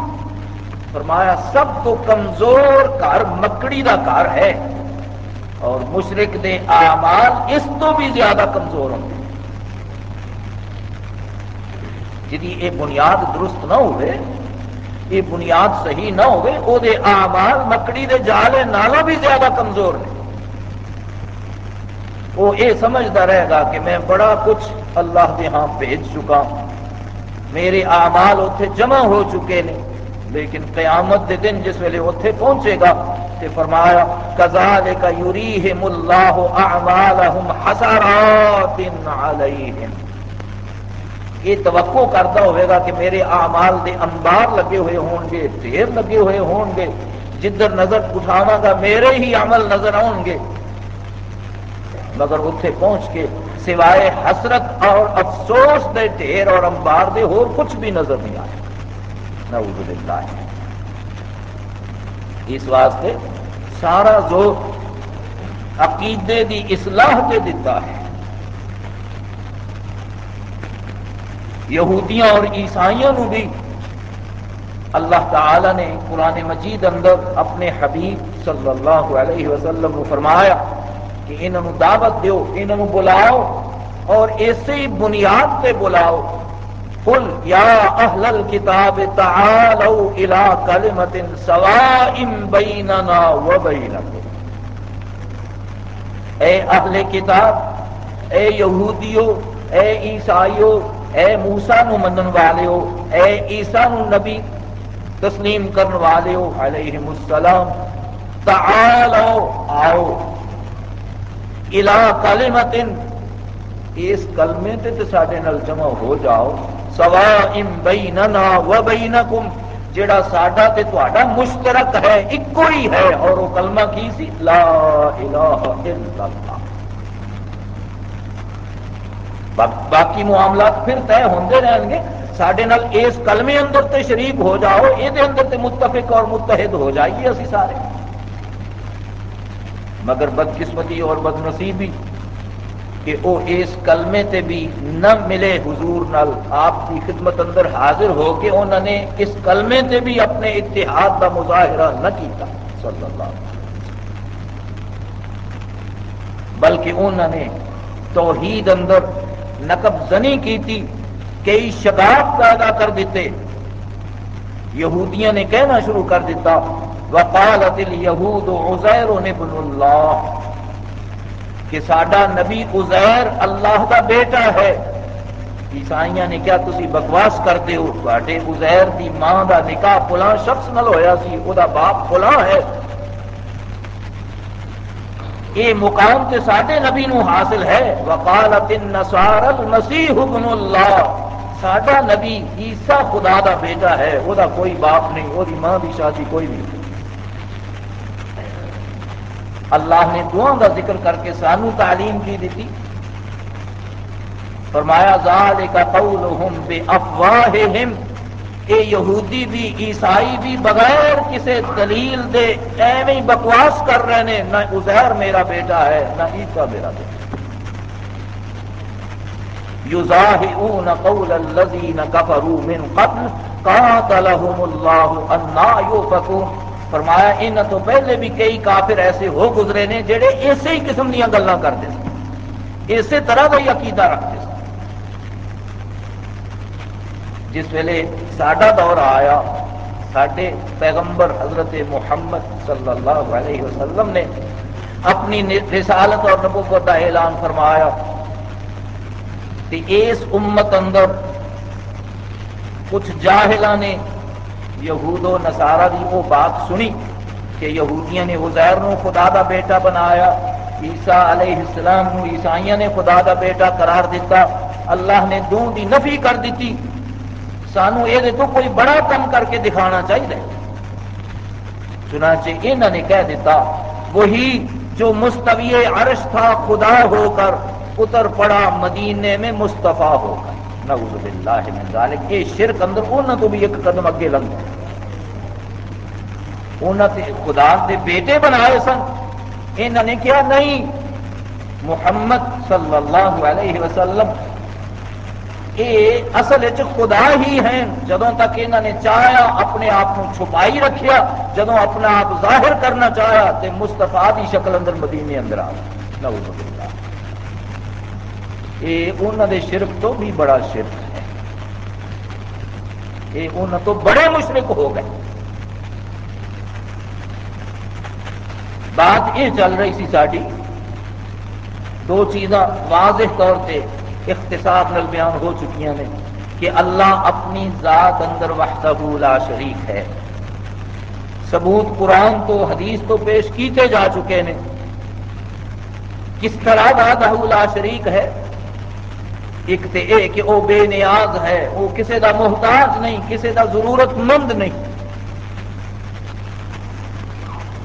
فرمایا سب تو کمزور گھر مکڑی دا گھر ہے اور مشرق دے اعمال اس تو بھی زیادہ کمزور ہوں۔ جی یہ بنیاد درست نہ ہوئے، یہ بنیاد صحیح نہ ہوئے، او دے اعمال مکڑی دے جالے نالوں بھی زیادہ کمزور نے۔ وہ یہ سمجھتا رہے گا کہ میں بڑا کچھ اللہ کے ہاں بھیج چکا ہوں۔ میرے اعمال اتنے جمع ہو چکے ہیں لیکن قیامت دے دن جس ویلے اتنے پہنچے گا تے فرمایا، کذالک یریہم اللہ اعمالہم حسرات علیہم. یہ توقع کرتا ہوئے گا کہ میرے اعمال دے انبار لگے ہوئے ہون گے ڈھیر لگے ہوئے ہون گے، جدھر نظر اٹھاوا گا میرے ہی عمل نظر آؤ گے۔ مگر اتنے پہنچ کے سوائے حسرت اور افسوس دے ڈھیر اور انبار دے اور کچھ بھی نظر نہیں آئے نعوذ باللہ۔ اس واسطے سارا زور عقیدے دی اصلاح کے دیتا ہے۔ یہودیاں اور عیسائیوں نو بھی اللہ تعالی نے قرآن مجید اندر اپنے حبیب صلی اللہ علیہ وسلم کو فرمایا کہ انہوں دعوت دیو انہوں بلاؤ اور اسی بنیاد پہ بلاؤ قل یا اہل الكتاب تعالوا الى کلمت سواء بیننا و بینکم اے اہل کتاب، اے یہودیو، اے عیسائیو، اے موسا نو منن والے اے عیسا نو نبی تسلیم کرن والے ہو علیہ السلام، تعالو، آؤ۔ الہ کلمت اس کلمے تے تے ساڈے نال جمع ہو جاؤ۔ سوا بیننا و بینکم، جڑا ساڈا تے تہاڈا مشترک ہے، اکو ہی ہے، اور وہ کلمہ کی سی؟ لا الہ الا اللہ۔ باقی معاملات پھر طے ہوتے رہن گے۔ سڈے اس کلمے اندر تے شریک ہو جاؤ یہ اندر تے متفق اور متحد ہو جائیے اسی سارے۔ مگر بدقسمتی اور بد نصیبی کہ وہ اس کلمے تے بھی نہ ملے حضور نال آپ کی خدمت اندر حاضر ہو کے انہوں نے اس کلمے تے بھی اپنے اتحاد کا مظاہرہ نہ کیتا۔ صلی اللہ علیہ وسلم۔ بلکہ انہوں نے توحید اندر نقب زنی کی تھی کئی شگاف پیدا کر دیتے۔ یہودیاں نے کہنا شروع کر دیتا، وقالت الیہود عزیر ابن اللہ۔ کہ ساڈا نبی عزیر اللہ کا بیٹا ہے۔ عیسائیاں نے کیا تسی بکواس کرتے ہو؟ تے عزیر دی ماں دا نکاح فلاں شخص نال ہویا سی، او دا باپ فلاں ہے۔ یہ مقام تے ساڈے نبی نو حاصل ہے۔ وقالت النصارى المسيح ابن اللہ۔ ساڈا نبی عیسیٰ خدا دا بیٹا ہے وہ دا کوئی باپ نہیں وہ دی ماں دی شادی کوئی نہیں۔ اللہ نے دعا کا ذکر کر کے سانو تعلیم کی دیتی۔ فرمایا، ذالک قولہم بے افواہہم اے یہودی بھی، عیسائی بھی بغیر کسی دلیل دے، ایویں بکواس کر رہے ہیں نہ ازہر میرا بیٹا ہے، نہ عیسا میرا بیٹا یظاہرون قول الذین کفروا من قبل، قاتلہم اللہ انا یوفکون فرمایا ان تو پہلے بھی کئی کافر ایسے ہو گزرے نے جڑے اسی ہی قسم دیا گلا کرتے ہیں اسی طرح کا ہی عقیدہ رکھتے ہیں جس ویلے ساڈا دور آیا سڈے پیغمبر حضرت محمد صلی اللہ علیہ وسلم نے اپنی رسالت اور نبوت کا اعلان فرمایا کہ اس امت اندر کچھ جاہلہ نے یہود و نصارہ دی وہ بات سنی کہ یہودیاں نے عزیر نو خدا دا بیٹا بنایا، عیسیٰ علیہ السلام نو عیسائیاں نے خدا دا بیٹا قرار دیتا اللہ نے دون دی نفی کر دیتی سانو یہ تو کوئی بڑا کم کر کے دکھانا چاہیے۔ چنانچہ انہوں نے کہہ دیتا وہی جو مستوی عرش تھا خدا ہو کر، اتر پڑا مدینے میں مصطفیٰ ہو کر۔ نعوذ باللہ من ذالک۔ یہ شرک اندر انہوں تو بھی ایک قدم اگے لگ گئے انہوں نے خدا دے بیٹے بنائے سن۔ انہوں نے کیا نہیں، محمد صلی اللہ علیہ وسلم یہ اصل خدا ہی ہیں۔ جدوں تک انہوں نے چاہیا، اپنے آپ کو چھپائی رکھیا، جدوں اپنا آپ ظاہر کرنا چاہیا تو مستفا کی شکل اندر مدینے اندر آ نعوذ باللہ۔ یہ انہوں دے شرک تو بھی بڑا شرک ہے۔ یہ انہوں تو بڑے مشرق ہو گئے۔ بات یہ چل رہی سی ساری دو چیزاں واضح طور پہ اختصار نل بیان ہو چکی ہیں کہ اللہ اپنی ذات اندر وحدہ لا شریک ہے۔ ثبوت قرآن تو حدیث تو پیش کیتے جا چکے ہیں کس طرح وحدہ لا شریک ہے؟ ایک تے اے کہ او بے نیاز ہے وہ کسے دا محتاج نہیں، کسے دا ضرورت مند نہیں۔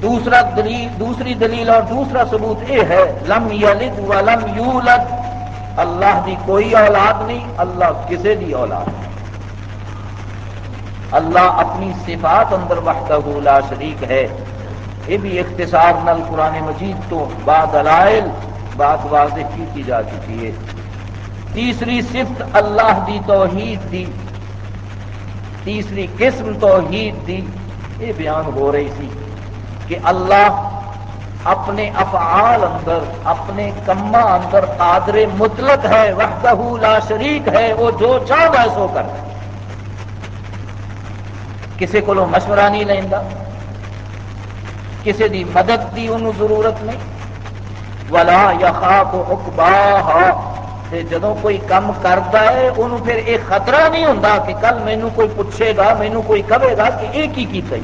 دوسرا دلیل، دوسری دلیل اور دوسرا ثبوت یہ ہے، لم یلد ولم یولد۔ اللہ دی کوئی اولاد نہیں، اللہ کسے دی اولاد نہیں۔ اللہ اپنی صفات اندر وحدہ لا شریک ہے۔ یہ بھی اختصار نل قرآن مجید تو بعد علائل بات واضح کی جا چکی ہے۔ تیسری صفت اللہ دی توحید دی، تیسری قسم توحید دی۔ یہ بیان ہو رہی تھی کہ اللہ اپنے افعال اندر، اپنے کما اندر قادر مطلق ہے، وحدہ لا شریک ہے، وہ جو چاہ سو کر۔ کسی کو مشورہ نہیں لینا کسی دی مدد دی انہوں ضرورت نہیں۔ ولا یا خاک اقبا جدو کوئی کم کرتا ہے انہوں پھر یہ خطرہ نہیں ہوتا کہ کل مینو کوئی پوچھے گا مینو کوئی کہے گا کہ یہ کی کیتا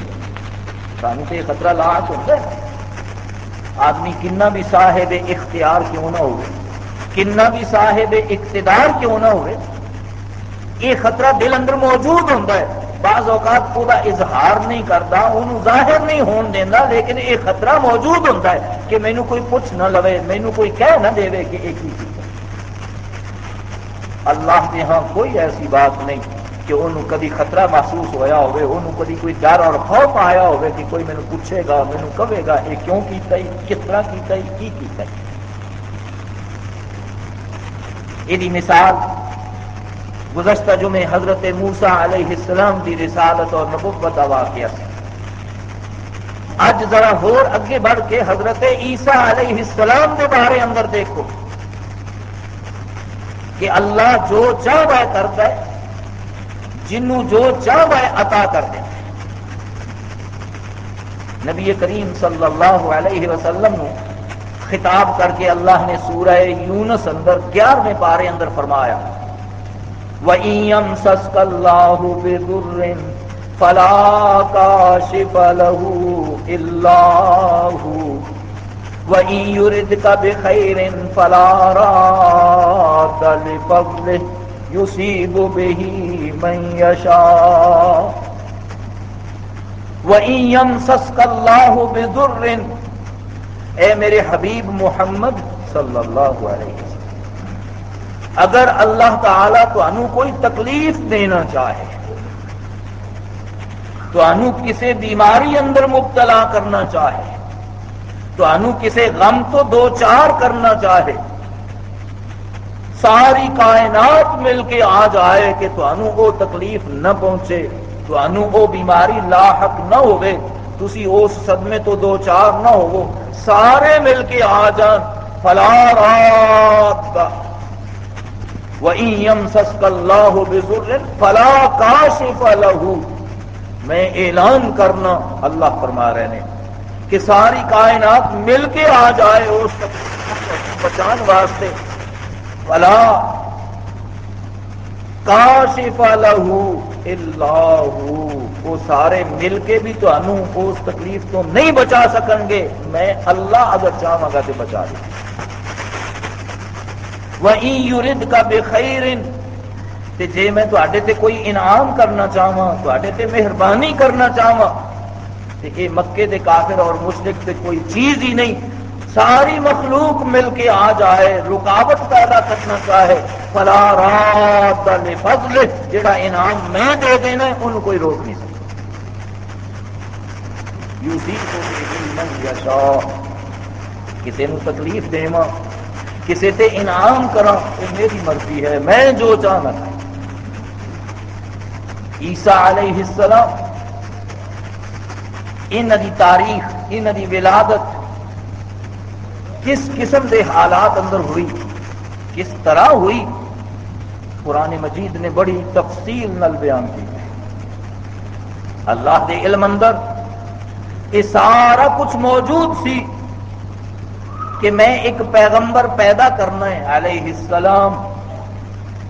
سانو تو یہ خطرہ لاحق ہوتا ہے۔ آدمی کنا بھی صاحب اختیار کیوں نہ ہو کنا بھی صاحب اقتدار کیوں نہ ہو یہ خطرہ دل اندر موجود ہوتا ہے۔ بعض اوقات پورا اظہار نہیں کرتا انہوں ظاہر نہیں ہون دینا لیکن یہ خطرہ موجود ہوتا ہے کہ مینو کوئی پوچھ نہ لوے مینو کوئی کہہ نہ دے کہ یہ کی۔ اللہ کے ہاں کوئی ایسی بات نہیں کہ انہوں کدی خطرہ محسوس ہویا ہوئے، انہوں کدی کوئی ڈر اور خوف آیا ہوئے کہ کوئی مینو پوچھے گا مینو کہے گا، یہ کیوں کیتا ہی کس طرح کیتا ہی کی کیتا ہی یہ مثال گزشتہ جمعے حضرت موسا علیہ السلام کی رسالت اور نبوت واقعہ سے اج ذرا ہور اگے بڑھ کے حضرت عیسیٰ علیہ السلام کے بارے اندر دیکھو۔ کہ اللہ جو چاہتا ہے کرتا ہے، جنوں جو چاہتا ہے عطا کر دے۔ نبی کریم صلی اللہ علیہ وسلم نے خطاب کر کے اللہ نے سورہ یونس اندر گیارہویں پارے اندر فرمایا، وَإِن يَمْسَسْكَ اللَّهُ بِضُرٍّ فَلَا كَاشِفَ لَهُ إِلَّا هُوَ۔ وَإِن يُرِدْكَ بِخَيْرٍ فَلَا رَادَّ لِفَضْلِهِ يُصِيبُ بِهِ مَن يَشَاءُ وَإِن يَمْسَسْكَ اللَّهُ بِضُرٍّ اے میرے حبیب محمد صلی اللہ علیہ وسلم، اگر اللہ تعالی تو انو کوئی تکلیف دینا چاہے، تو کسی بیماری اندر مبتلا کرنا چاہے تو کسی غم تو دو چار کرنا چاہے۔ ساری کائنات مل کے آ جائے کہ وہ تکلیف نہ پہنچے تو بیماری لاحق نہ ہوئے تسی اس صدمے تو دو چار نہ ہو سارے مل کے آ جان۔ فلا رات کا فلا کاشف له۔ میں اعلان کرنا اللہ فرما رہے ہیں۔ کہ ساری کائنات مل کے آ جائے اس بچان واسطے۔ فلا کاشف له اللہ وہ سارے مل کے بھی تو اس تکلیف تو نہیں بچا سکن گے۔ میں اللہ اگر چاہوں گا تو بچا دوں۔ وَإِن کا بے خیر جی میں تے کوئی انعام کرنا چاہواں تے مہربانی کرنا چاہواں۔ تے یہ مکے دے کافر اور مشرق تے کوئی چیز ہی نہیں، ساری مخلوق مل کے آ جائے، رکاوٹ پیدا کرنا چاہے۔ فلا رات فضل جڑا انعام میں دے دینا ہے، ان کوئی روک نہیں سکتا۔ کسی نے تکلیف دے کسی تے انعام کرا یہ میری مرضی ہے، میں جو چاہنا عیسیٰ علیہ السلام ان دی تاریخ ان دی ولادت کس قسم دے حالات اندر ہوئی، کس طرح ہوئی؟ قرآن مجید نے بڑی تفصیل نل بیان کی۔ اللہ دے علم اندر یہ سارا کچھ موجود سی کہ میں ایک پیغمبر پیدا کرنا ہے، علیہ السلام،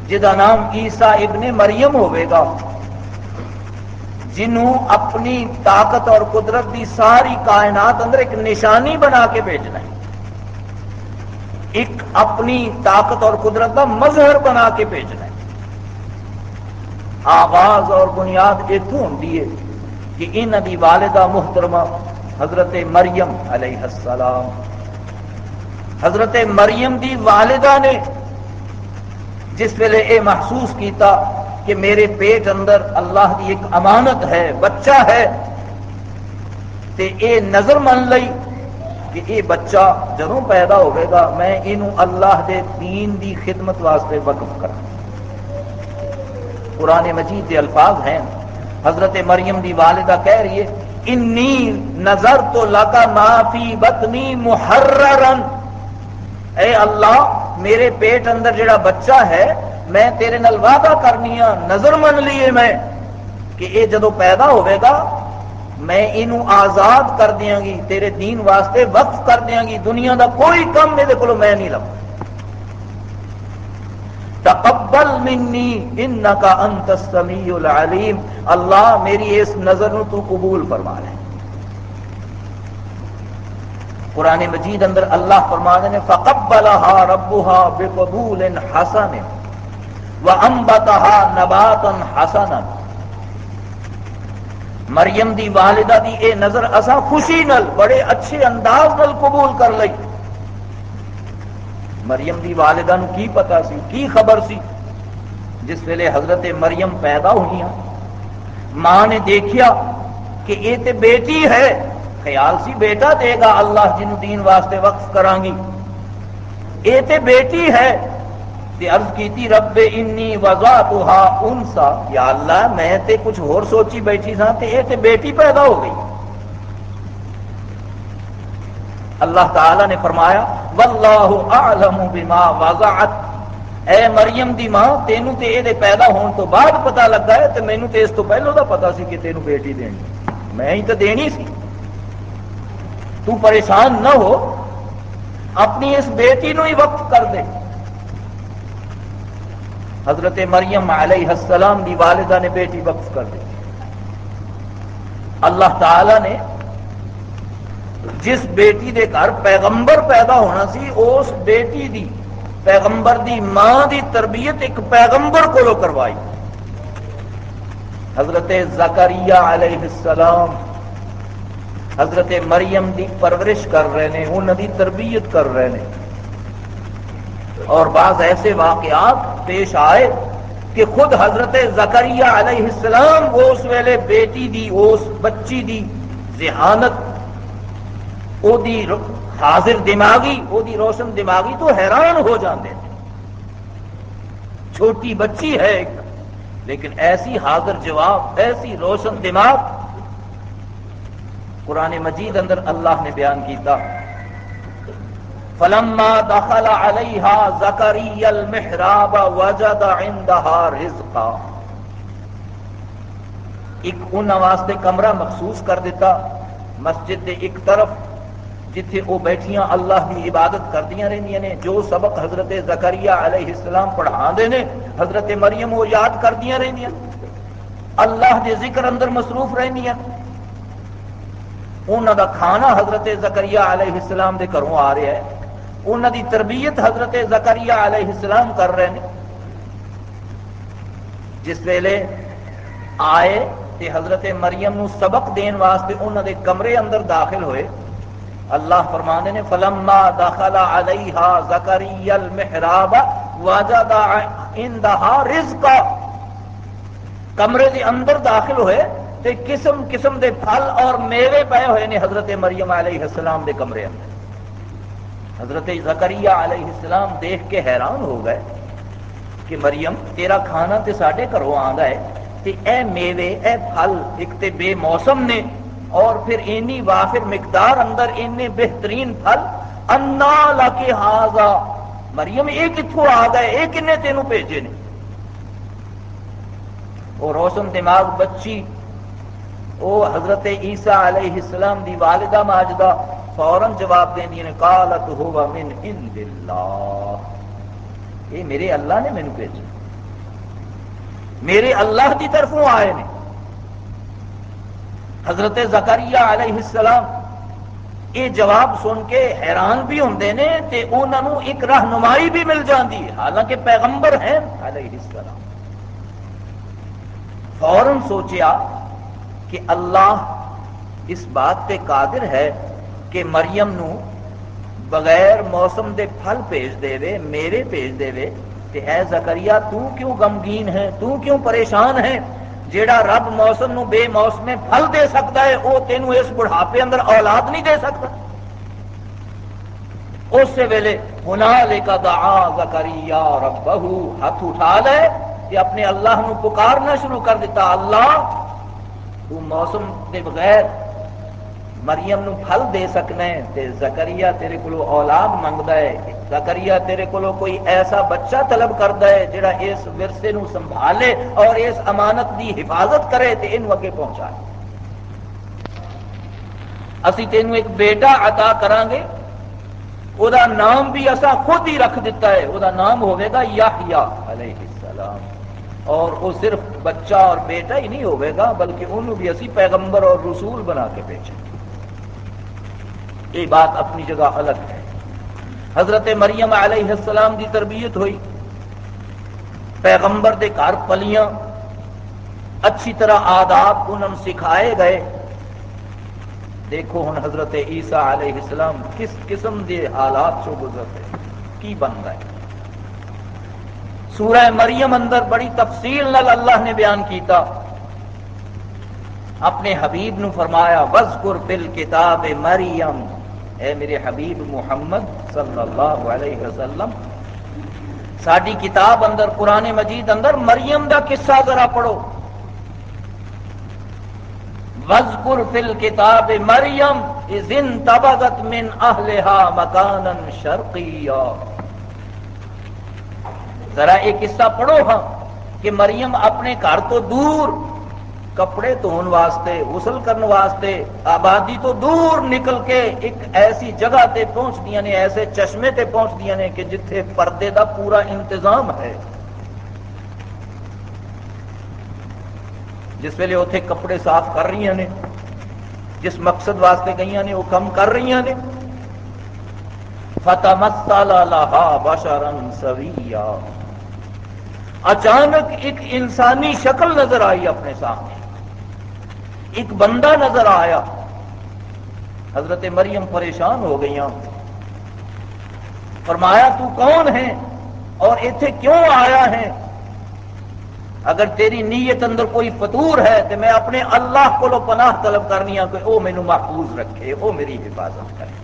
جہاں نام عیسیٰ ابن مریم ہوئے گا۔ جنہوں اپنی طاقت اور قدرت دی ساری کائنات اندر ایک نشانی بنا کے بھیجنا ہے۔ ایک اپنی طاقت اور قدرت کا مظہر بنا کے بھیجنا ہے۔ آغاز اور بنیاد اتو ہوں کہ ان کی والدہ محترمہ حضرت مریم علیہ السلام۔ حضرت مریم دی والدہ نے جس ویلے یہ محسوس کیتا کہ میرے پیٹ اندر اللہ کی ایک امانت ہے، بچہ ہے، تے اے نظر من لئی کہ یہ بچہ جدو پیدا ہوئے گا، میں انہوں اللہ دے دین دی خدمت واسطے وقف کرا قرآن مجید کے الفاظ ہیں۔ حضرت مریم دی والدہ کہہ رہی ہے، انی نظر تو لگا معافی بتنی محررن. اے اللہ میرے پیٹ اندر جڑا بچہ ہے، میں تیرے نال وعدہ کرنی ہاں نظر من لیے میں کہ یہ جدو پیدا ہوئے گا، میں انہوں آزاد کر دیا گی، تیرے دین واسطے وقف کر دیا گی، دنیا دا کوئی کم میرے کو میں نہیں لگ تقبل منی، انکا انت السمیع العلیم۔ اللہ میری اس نظر نو تو قبول فرما لے۔ قرآن مجید اندر اللہ فرما نے، فقبلها ربها بقبول حسن وانبتها نباتا حسنا۔ مریم دی والدہ دی اے نظر اسا خوشی نل بڑے اچھے انداز نل قبول کر لئی۔ مریم دی والدہ نو کی پتا سی، کی خبر سی؟ جس ویلے حضرت مریم پیدا ہوئی ہیں۔ ماں نے دیکھیا کہ یہ تے بیٹی ہے۔ خیال سی، بیٹا دے گا اللہ جن دین واسطے وقف کرانگی۔ یہ تے بیٹی ہے۔ تے عرض کیتی، رب انی وضعتها انسا۔ یا اللہ، میں تے کچھ اور سوچی بیٹھی سا تے اے تے بیٹی پیدا ہو گئی۔ اللہ تعالی نے فرمایا، واللہ اعلم بما وضعت۔ اے مریم دی ماں، تینوں تے اے دے پیدا ہون تو بعد پتہ لگا ہے، تے مینوں تے اس تو پہلو دا پتہ سی کہ تینوں بیٹی دینی۔ میں ہی تے دینی سی۔ تو پریشان نہ ہو، اپنی اس بیٹی نو ہی وقت کر دے۔ حضرت مریم علیہ السلام دی والدہ نے بیٹی وقف کر دی۔ اللہ تعالی نے جس بیٹی دے گھر پیغمبر پیدا ہونا سی، اس بیٹی دی، پیغمبر دی ماں دی تربیت ایک پیغمبر کو کروائی۔ حضرت زکریہ علیہ السلام حضرت مریم دی پرورش کر رہے ہیں انہوں دی تربیت کر رہے ہیں۔ اور بعض ایسے واقعات پیش آئے کہ خود حضرت زکریہ علیہ السلام اس ویلے بیٹی دی اس بچی دی ذہانت او دی حاضر دماغی او دی روشن دماغی تو حیران ہو جاندے ہیں چھوٹی بچی ہے ایک، لیکن ایسی حاضر جواب، ایسی روشن دماغ قرآن مجید اندر اللہ نے بیان کیتا۔ فلما دخل علیہا زکری المحراب وجد عندها رزقا۔ ایک انہوں واسطے کمرہ مخصوص کر دیتا۔ مسجد دے ایک طرف جتھے وہ بیٹھیاں اللہ کی عبادت کردیا رہی نے، جو سبق حضرت زکریہ علیہ السلام پڑھا دے نے، حضرت مریم وہ یاد کردیا رہی اللہ کے ذکر اندر مصروف رہی انہوں دا کھانا حضرت زکریہ علیہ السلام دے گھروں آ رہا ہے انہوں دی تربیت حضرت زکریہ علیہ السلام کر رہے ہیں جس ویلے آئے تے حضرت مریم نو سبق دین واسطے انہوں دے کمرے اندر داخل ہوئے اللہ فرمانے نے فلما دخل علیہا زکری المحراب وجد عندها رزقا کمرے دے اندر داخل ہوئے تے قسم قسم دے پھل اور میوے پے ہوئے نے حضرت مریم علیہ السلام دے کمرے اندر۔ حضرت زکریہ علیہ السلام دیکھ کے حیران ہو گئے کہ مریم، تیرا کھانا تے ساڈے گھروں آندا ہے تے اے میوے، اے پھل ایک تے بے موسم نے اور پھر اینی وافر مقدار اندر اینے بہترین پھل۔ انا لا کے ہاضا مریم یہ کتوں آ گئے یہ کنے تینوں بھیجے نے؟ وہ روشن دماغ بچی وہ حضرت عیسیٰ علیہ السلام دی والدہ ماجدہ فوراً جواب دینی نے، قالت ہوا من عند اللہ۔ یہ میرے اللہ نے مینو بھیجا۔ میرے اللہ کی طرفوں آئے نے۔ حضرت زکریہ علیہ السلام یہ جواب سن کے حیران بھی ہوں نے تے انہوں ایک رہنمائی بھی مل جاتی ہے۔ حالانکہ پیغمبر ہیں علیہ السلام۔ فوراً سوچیا کہ اللہ اس بات پہ قادر ہے کہ مریم نو بغیر موسم دے پھل بھیج دے وے میرے بھیج دے وے کہ اے زکریہ تو کیوں غمگین ہے؟ تو کیوں پریشان ہے؟ جیڑا رب موسم نو بے موسم پھل دے سکتا ہے وہ تینوں اس بڑھاپے اندر اولاد نہیں دے سکتا۔ اس ویلے ہونا لے کا دعا زکری ربہ ہاتھ اٹھا لے کہ اپنے اللہ نو پکارنا شروع کر دیتا۔ اللہ تو موسم دے بغیر مریم نو پھل دے سکنا ہے تے زکریہ تیرے کو اولاد منگتا ہے۔ زکریہ تیرے کو کوئی ایسا بچہ طلب کرتا ہے جڑا اس ورثے نو سنبھالے اور اس امانت دی حفاظت کرے تے ان اگے پہنچائے اسی تینوں ایک بیٹا عطا کران گے۔ او دا نام بھی اسا خود ہی رکھ دیتا ہے۔ او دا نام ہوئے گا یحییٰ علیہ السلام۔ اور وہ صرف بچہ اور بیٹا ہی نہیں ہوئے گا، بلکہ انہوں بھی اسی پیغمبر اور رسول بنا کے بیچے یہ بات اپنی جگہ الگ ہے۔ حضرت مریم علیہ السلام کی تربیت ہوئی۔ پیغمبر دے گھر پلیاں اچھی طرح آداب انہوں سکھائے گئے۔ دیکھو ہوں حضرت عیسیٰ علیہ السلام کس قسم دے حالات سے گزرتے کی بن گئے۔ سورہ مریم اندر بڑی تفصیل نل اللہ نے بیان کیتا۔ اپنے حبیب نو فرمایا وزقر بل کتاب مریم اے میرے حبیب محمد صلی اللہ علیہ وسلم ساری کتاب اندر، قرآن مجید اندر مریم دا قصہ ذرا پڑھو۔ وزقر فل کتاب مریم ازن تبغت من اہلہا مکانا شرقیا ذرا ایک قصہ پڑھو ہاں کہ مریم اپنے گھر تو دور، کپڑے دھون واسطے، غسل کرنے واسطے، آبادی تو دور نکل کے ایک ایسی جگہ تے پہنچ دیا نے، ایسے چشمے تے پہنچ دیا نے کہ جتھے پردے دا پورا انتظام ہے۔ جس ویلے اتنے کپڑے صاف کر رہی ہیں نے، جس مقصد واسطے گئی نے وہ کم کر رہی ہیں نے۔ فتح مسالہ بشرن سویا اچانک ایک انسانی شکل نظر آئی اپنے سامنے۔ ایک بندہ نظر آیا۔ حضرت مریم پریشان ہو گئی فرمایا، تو کون ہے اور ایتھے کیوں آیا ہے اگر تیری نیت اندر کوئی فطور ہے تو میں اپنے اللہ کو پناہ طلب کرنی ہوں کہ وہ مینو محفوظ رکھے وہ میری حفاظت کرے۔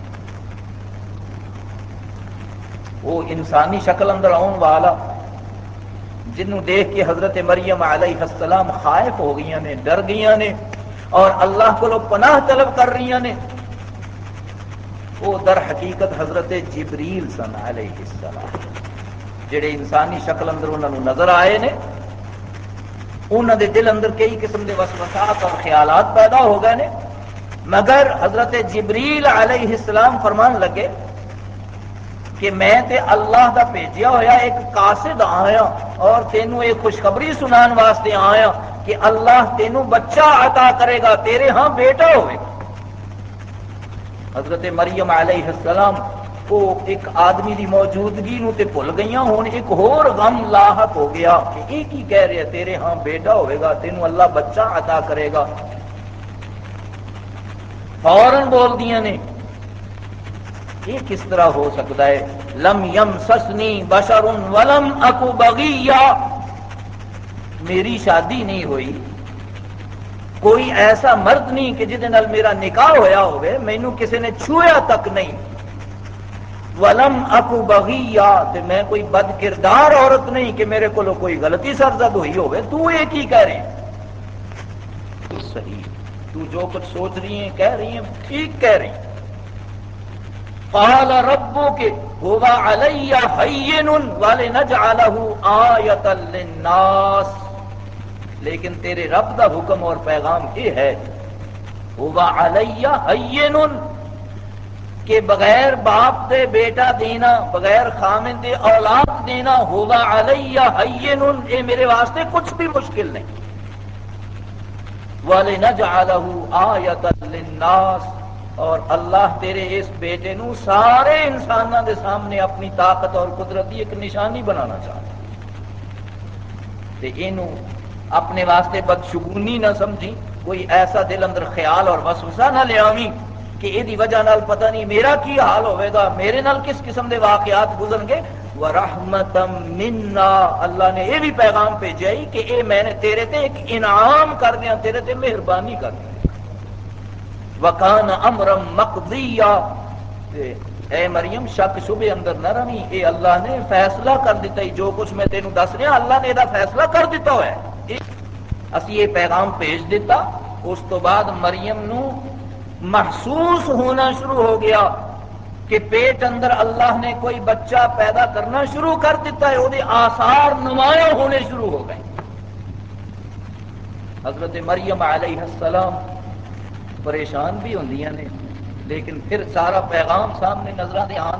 وہ انسانی شکل اندر آن والا جنوں دیکھ کے حضرت مریم علیہ السلام خائف ہو گئی نے، ڈر گئی نے اور اللہ کو پناہ طلب کر رہی نے۔ وہ در حقیقت حضرت جبریل سن علیہ السلام، جڑے انسانی شکل اندر انہوں نے نظر آئے نے انہوں دے دل اندر کئی قسم کے وسوسات اور خیالات پیدا ہو گئے نے۔ مگر حضرت جبریل علیہ السلام فرمان لگے کہ میں تے اللہ دا بھیجیا ہوا ایک قاصد آیا اور تینوں ایک خوشخبری سنان واسطے آیا کہ اللہ تینوں بچہ عطا کرے گا، تیرے ہاں بیٹا ہوئے۔ گا حضرت مریم علیہ السلام وہ ایک آدمی دی موجودگی نو تے بھول گئی ہوں ایک ہور غم لاحق ہو گیا کہ یہ کی کہہ رہے تیرے ہاں بیٹا ہوئے گا، تینوں اللہ بچہ عطا کرے گا۔ فوراً بول دیا نے یہ کس طرح ہو سکتا ہے؟ لم یم سسنی بشر ولم اکو بغیا میری شادی نہیں ہوئی۔ کوئی ایسا مرد نہیں کہ جہد میرا نکاح ہویا ہوئے مینو کسی نے چھویا تک نہیں۔ ولم اکو بغیا میں کوئی بد کردار عورت نہیں کہ میرے کو کوئی غلطی سرزد ہوئی ہوئے۔ تو یہ کی کہہ رہے تو صحیح۔ تو جو کچھ سوچ رہی ہیں، کہہ رہی ہیں، ٹھیک کہہ رہی ہیں۔ قال ربك هو علي هين ولنجعله آية للناس. لیکن تیرے رب دا حکم اور پیغام یہ ہے. هو علي هين کہ بغیر باپ دے، بیٹا دینا، بغیر خامن دے، اولاد دینا، هو علي هين، اے میرے واسطے کچھ بھی مشکل نہیں. وَلِنَجْعَلَهُ آيَةً لِلنَّاسِ. اور اللہ تیرے اس بیٹے نو سارے انسانوں دے سامنے اپنی طاقت اور قدرت کی ایک نشانی بنانا چاہتا یہ اپنے واسطے بدشگونی نہ سمجھی، کوئی ایسا دل اندر خیال اور وسوسہ نہ لیا کہ یہ وجہ نال پتہ نہیں میرا کی حال ہوئے گا، میرے نال کس قسم دے واقعات گزر گے۔ ورحمتم منا۔ اللہ نے یہ بھی پیغام بھیجا کہ اے میں نے تیرے تے ایک انعام کر دیا، تیرے تے مہربانی کر دیا۔ وکان امرم مقضیا اے مریم، شک شبے اندر نہ رہی اے اللہ نے فیصلہ کر دیتا ہی جو کچھ میں تینوں دس رہا، اللہ نے یہ فیصلہ کر دیتا ہوا ہے اسی یہ پیغام بھیج دیتا، اس تو بعد مریم نو محسوس ہونا شروع ہو گیا کہ پیٹ اندر اللہ نے کوئی بچہ پیدا کرنا شروع کر دیتا ہے۔ وہ آثار نمایاں ہونے شروع ہو گئے۔ حضرت مریم علیہ السلام پریشان بھی ہوں نے لیکن پھر سارا پیغام سامنے نظر آن